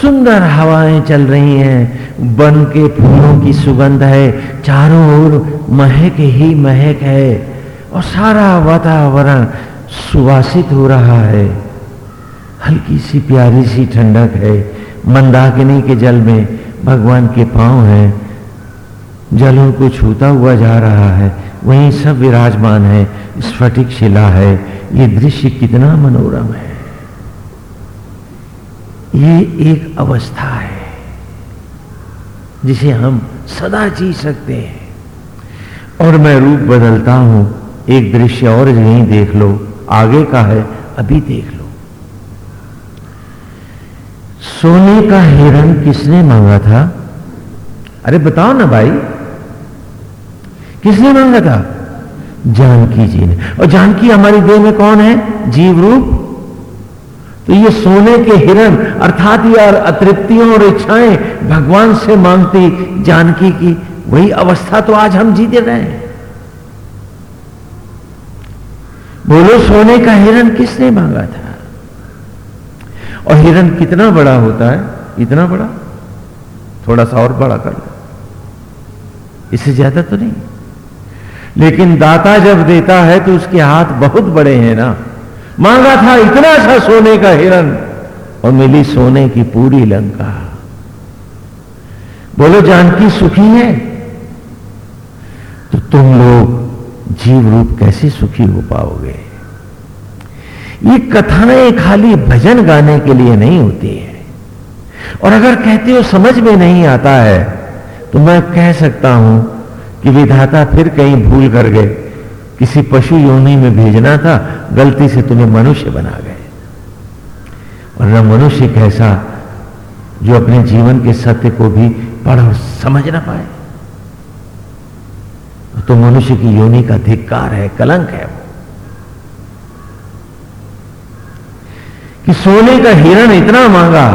सुंदर हवाएँ चल रही हैं। वन के फूलों की सुगंध है। चारों ओर महक ही महक है। और सारा वातावरण सुवासित हो रहा है। हल्की सी प्यारी सी ठंडक है। मंदाकिनी के जल में भगवान के पाँव हैं। जलों को छूता हुआ जा रहा है। वहीं सब विराजमान है। स्फटिक शिला है। ये दृश्य कितना मनोरम है। ये एक अवस्था है, जिसे हम सदा जी सकते हैं। और मैं रूप बदलता हूँ। एक दृश्य और यहीं देख लो। आगे का है, अभी देख लो। सोने का हिरण किसने मांगा था? अरे बताओ ना भाई। किसने मांगा था? जानकी जी ने। और जानकी हमारी देह में कौन है? जीव रूप तो ये सोने के हिरण, अर्थात ये अतृप्तियों और इच्छाएँ भगवान से मांगती जानकी की, वही अवस्था तो आज हम जीते रहे हैं। बोलो, सोने का हिरण किसने मांगा था? और हिरण कितना बड़ा होता है? इतना बड़ा? थोड़ा सा और बड़ा कर लो। इससे ज़्यादा तो नहीं। लेकिन दाता जब देता है तो उसके हाथ बहुत बड़े हैं ना। मांगा था, इतना सा सोने का हिरण और मिली सोने की पूरी लंका। बोलो जानकी सुखी है? तो तुम लोग जीव रूप कैसे सुखी हो पाओगे? ये कथाएँ खाली भजन गाने के लिए नहीं होती है। और अगर कहते हो, समझ में नहीं आता है तो मैं कह सकता हूँ कि विधाता फिर कहीं भूल कर गए। किसी पशु योनि में भेजना था, गलती से तुम्हें मनुष्य बना गए। और न मनुष्य कैसा जो अपने जीवन के सत्य को भी पढ़ और समझ ना पाए। तो मनुष्य की योनि का धिक्कार है, कलंक है वो। कि सोने का हिरण इतना मांगा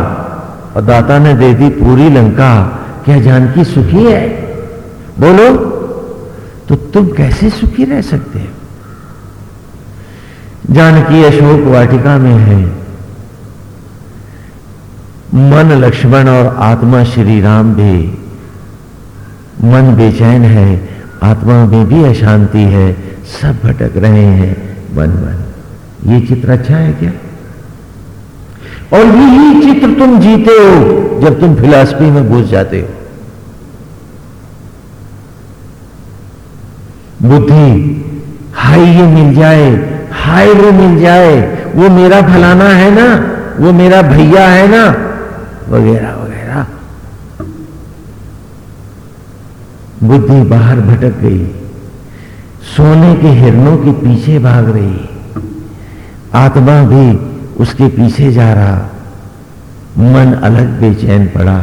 और दाता ने दे दी पूरी लंका, क्या जानकी सुखी है? बोलो। तो तुम कैसे सुखी रह सकते हो? जानकी अशोक वाटिका में है। मन लक्ष्मण और आत्मा श्री राम भी। मन बेचैन है, आत्मा में भी अशांति है, सब भटक रहे हैं मन मन। ये चित्र अच्छा है क्या? और यही चित्र तुम जीते हो जब तुम फिलॉसफी में घुस जाते हो। बुद्धि, हाय ये मिल जाए, हाय वो मिल जाए, वो मेरा फलाना है ना, वो मेरा भैया है ना, वगैरह वगैरह। बुद्धि बाहर भटक गई, सोने के हिरणों के पीछे भाग रही, आत्मा भी उसके पीछे जा रहा, मन अलग बेचैन पड़ा,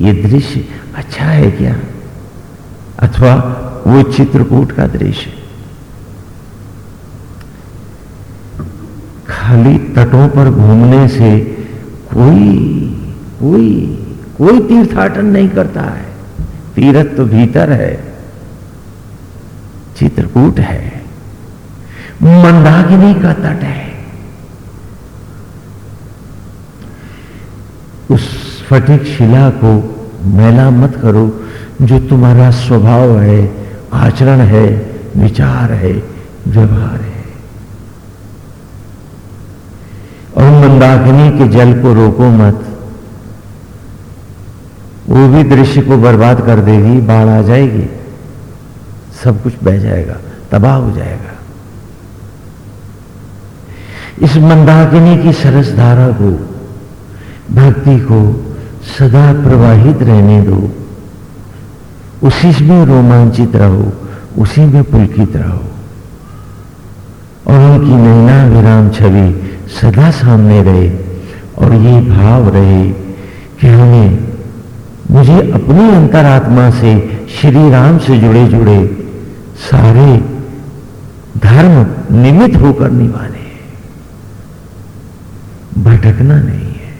ये दृश्य अच्छा है क्या? अथवा वो चित्रकूट का दृश्य खाली तटों पर घूमने से कोई कोई कोई तीर्थाटन नहीं करता है। तीर्थ तो भीतर है, चित्रकूट है। मंदाकिनी का तट है। उस फटिक शिला को मैला मत करो, जो तुम्हारा स्वभाव है आचरण है, विचार है, व्यवहार है। और मंदाकिनी के जल को रोको मत। वो भी दृश्य को बर्बाद कर देगी, बाढ़ आ जाएगी, सब कुछ बह जाएगा, तबाह हो जाएगा। इस मंदाकिनी की सरस धारा को, भक्ति को सदा प्रवाहित रहने दो। उसी में रोमांचित रहो, उसी में पुलकित रहो। और उनकी नैना विराम छवि सदा सामने रहे और ये भाव रहे कि हमें, मुझे अपनी अंतरात्मा से श्री राम से जुड़े जुड़े सारे धर्म निमित होकर निभाने भटकना नहीं है।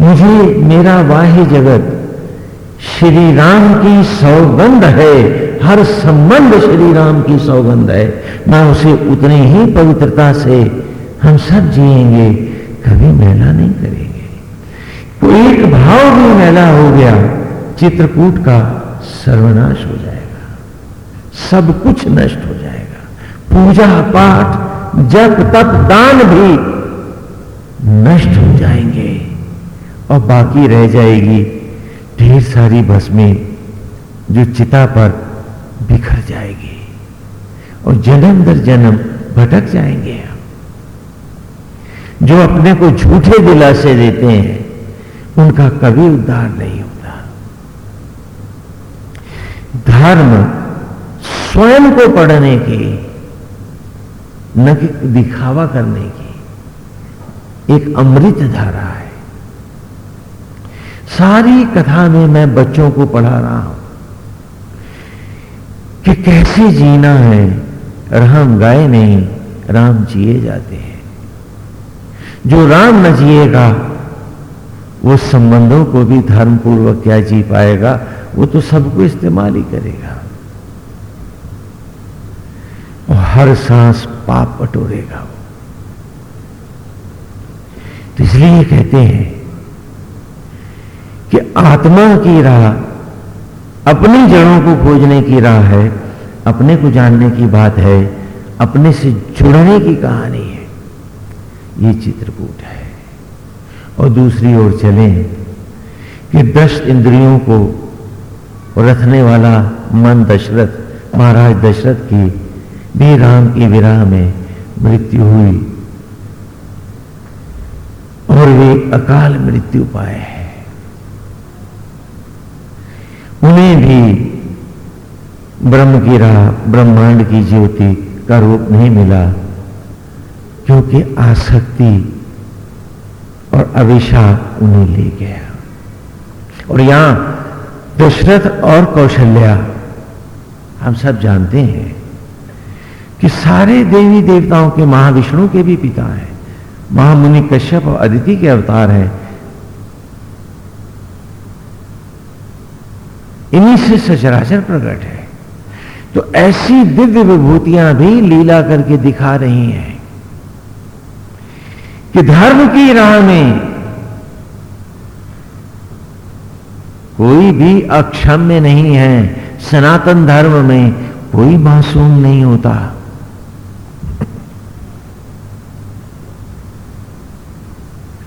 मुझे मेरा वाह्य जगत श्री राम की सौगंध है, हर संबंध श्री राम की सौगंध है। मैं उसे उतने ही पवित्रता से हम सब जिएँगे, कभी मेला नहीं करेंगे। तो एक भाव भी मेला हो गया, चित्रकूट का सर्वनाश हो जाएगा। सब कुछ नष्ट हो जाएगा। पूजा पाठ, जप तप दान भी नष्ट हो जाएँगे और बाकी रह जाएगी ढेर सारी भस्में जो चिता पर बिखर जाएगी और जन्म दर जन्म भटक जाएँगे हम। जो अपने को झूठे दिलासे देते हैं, उनका कभी उद्धार नहीं होता। धर्म स्वयं को पढ़ने की, न कि दिखावा करने की, एक अमृत धारा है। सारी कथा में मैं बच्चों को पढ़ा रहा हूँ कि कैसे जीना है, राम गाए नहीं, राम जिए जाते हैं। जो राम न जिएगा, वो संबंधों को भी धर्म पूर्वक क्या जी पाएगा, वो तो सबको इस्तेमाल ही करेगा। और हर सांस पाप बटोरेगा वो। तो इसलिए कहते हैं कि आत्मा की राह, अपनी जड़ों को खोजने की राह है, अपने को जानने की बात है, अपने से जुड़ने की कहानी है। ये चित्रकूट है। और दूसरी ओर चलें कि दस इंद्रियों को रखने वाला मन दशरथ, महाराज दशरथ की भी राम की विराह में मृत्यु हुई। और वे अकाल मृत्यु पाए हैं। उन्हें भी ब्रह्म की राह, ब्रह्मांड की ज्योति का रूप नहीं मिला, क्योंकि आसक्ति और अविशा उन्हें ले गया। और यहाँ दशरथ और कौशल्या, हम सब जानते हैं कि सारे देवी देवताओं के महाविष्णु के भी पिता हैं। महामुनि कश्यप और अदिति के अवतार हैं। इन्हीं से सचराचर प्रकट है। तो ऐसी दिव्य विभूतियाँ भी लीला करके दिखा रही हैं कि धर्म की राह में कोई भी अक्षम्य नहीं है। सनातन धर्म में कोई मासूम नहीं होता।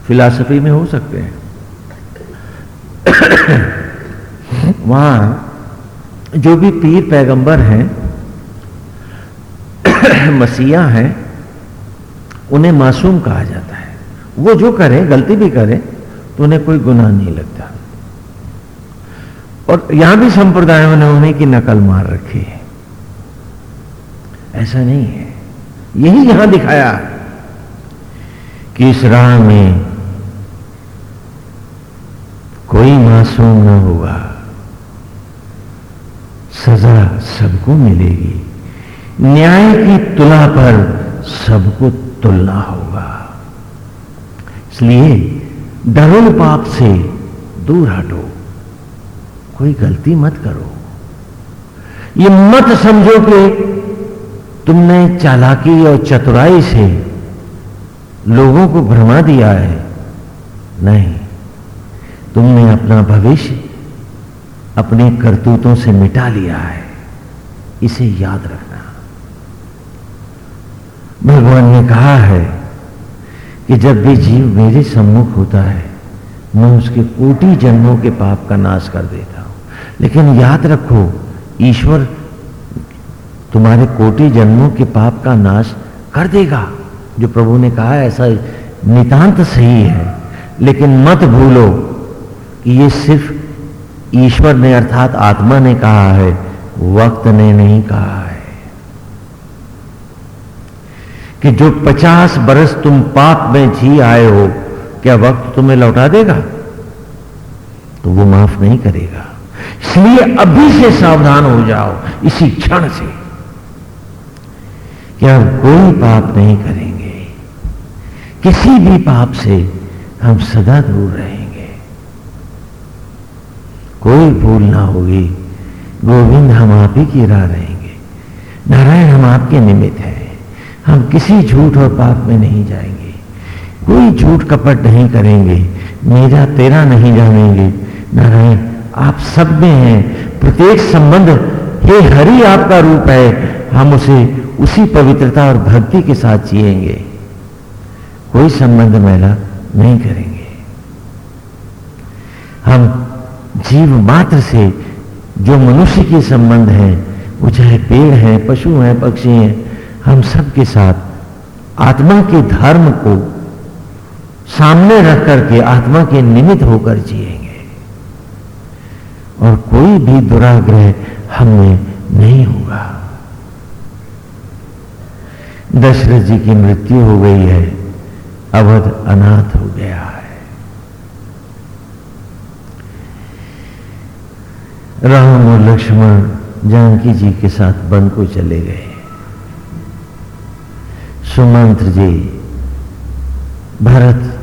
फिलॉसफी में हो सकते हैं। वहाँ जो भी पीर पैगंबर हैं, मसीहा हैं, उन्हें मासूम कहा जाता है। वो जो करें, गलती भी करें तो उन्हें कोई गुनाह नहीं लगता। और यहाँ भी संप्रदायों ने उन्हें की नकल मार रखी है। ऐसा नहीं है। यही यहाँ दिखाया कि इस राह में कोई मासूम ना होगा। सजा सबको मिलेगी। न्याय की तुला पर सबको तुलना होगा। इसलिए डरो पाप से दूर हटो। कोई गलती मत करो। ये मत समझो कि तुमने चालाकी और चतुराई से लोगों को भ्रमा दिया है। नहीं, तुमने अपना भविष्य अपने करतूतों से मिटा लिया है। इसे याद रखना। भगवान ने कहा है कि जब भी जीव मेरे सम्मुख होता है, मैं उसके कोटि जन्मों के पाप का नाश कर देता हूँ। लेकिन याद रखो, ईश्वर तुम्हारे कोटि जन्मों के पाप का नाश कर देगा। जो प्रभु ने कहा, ऐसा नितांत सही है। लेकिन मत भूलो कि ये सिर्फ़ ईश्वर ने अर्थात आत्मा ने कहा है, वक्त ने नहीं कहा है। कि जो पचास बरस तुम पाप में जी आए हो, क्या वक्त तुम्हें लौटा देगा? तो वो माफ़ नहीं करेगा। इसलिए अभी से सावधान हो जाओ, इसी क्षण से। कि हम कोई पाप नहीं करेंगे। किसी भी पाप से हम सदा दूर रहेंगे कोई भूल ना होगी। गोविंद हम आप ही की राह रहेंगे। नारायण हम आपके निमित्त हैं। हम किसी झूठ और पाप में नहीं जाएँगे। कोई झूठ कपट नहीं करेंगे। मेरा तेरा नहीं जानेंगे। नारायण, आप सब में हैं। प्रत्येक संबंध हे हरि आपका रूप है। हम उसे उसी पवित्रता और भक्ति के साथ जिएँगे। कोई संबंध मैला नहीं करेंगे। हम जीव मात्र से जो मनुष्य के संबंध है, वो चाहे पेड़ हैं, पशु हैं, पक्षी हैं, हम सब के साथ आत्मा के धर्म को सामने रख करके आत्मा के निमित्त होकर जिएँगे। और कोई भी दुराग्रह हमें नहीं होगा। दशरथ जी की मृत्यु हो गई है, अवध अनाथ हो गया है राम और लक्ष्मण जानकी जी के साथ वन को चले गए। सुमंत्र जी भरत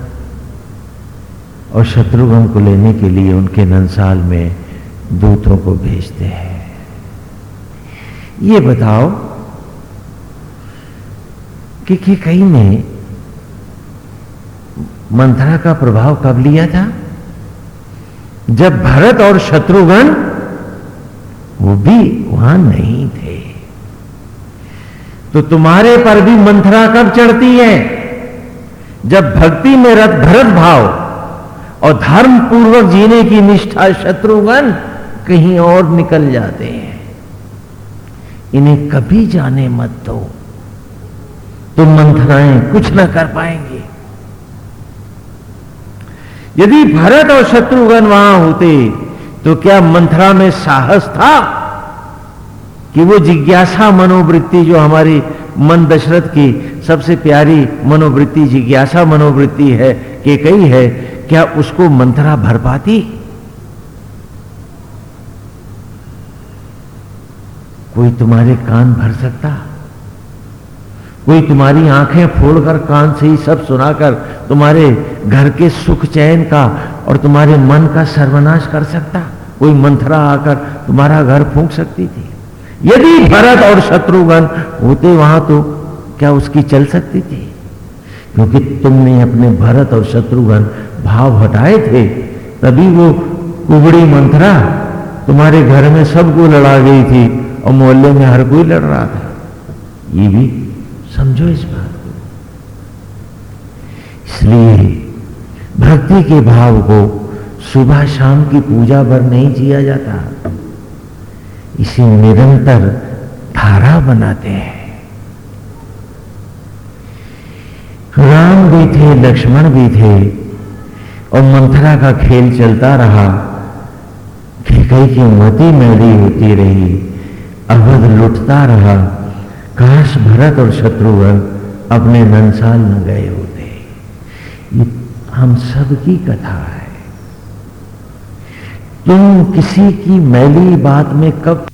और शत्रुघ्न को लेने के लिए उनके नंसाल में दूतों को भेजते हैं। ये बताओ कि, कि कई ने मंथरा का प्रभाव कब लिया था? जब भरत और शत्रुघ्न वो भी वहाँ नहीं थे। तो तुम्हारे पर भी मंथरा कब चढ़ती है? जब भक्ति में रत भरत भाव और धर्म पूर्वक जीने की निष्ठा शत्रुघ्न कहीं और निकल जाते हैं। इन्हें कभी जाने मत दो। तुम मंथराएँ कुछ ना कर पाएँगे। यदि भरत और शत्रुघ्न वहाँ होते तो क्या मंथरा में साहस था कि वो जिज्ञासा मनोवृत्ति जो हमारी मन दशरथ की सबसे प्यारी मनोवृत्ति, जिज्ञासा मनोवृत्ति है, के कई है, क्या उसको मंथरा भर पाती? कोई तुम्हारे कान भर सकता? कोई तुम्हारी आँखें फोड़कर कान से ही सब सुनाकर तुम्हारे घर के सुख चैन का और तुम्हारे मन का सर्वनाश कर सकता। कोई मंथरा आकर तुम्हारा घर फूंक सकती थी। यदि भरत और शत्रुघ्न होते वहाँ तो क्या उसकी चल सकती थी? क्योंकि तुमने अपने भरत और शत्रुघ्न भाव हटाए थे, तभी वो कुबड़ी मंथरा तुम्हारे घर में सबको लड़ा गई थी और मोहल्ले में हर कोई लड़ रहा था। ये भी समझो इस बात को। इसलिए भक्ति के भाव को सुबह शाम की पूजा भर नहीं जिया जाता। इसे निरंतर धारा बनाते हैं। राम भी थे, लक्ष्मण भी थे, और मंथरा का खेल चलता रहा। कई की मती मैली होती रही, अवध लुटता रहा। काश भरत और शत्रुघ्न अपने नंसाल न गए होते। ये हम सबकी कथा है। तुम किसी की मैली बात में कब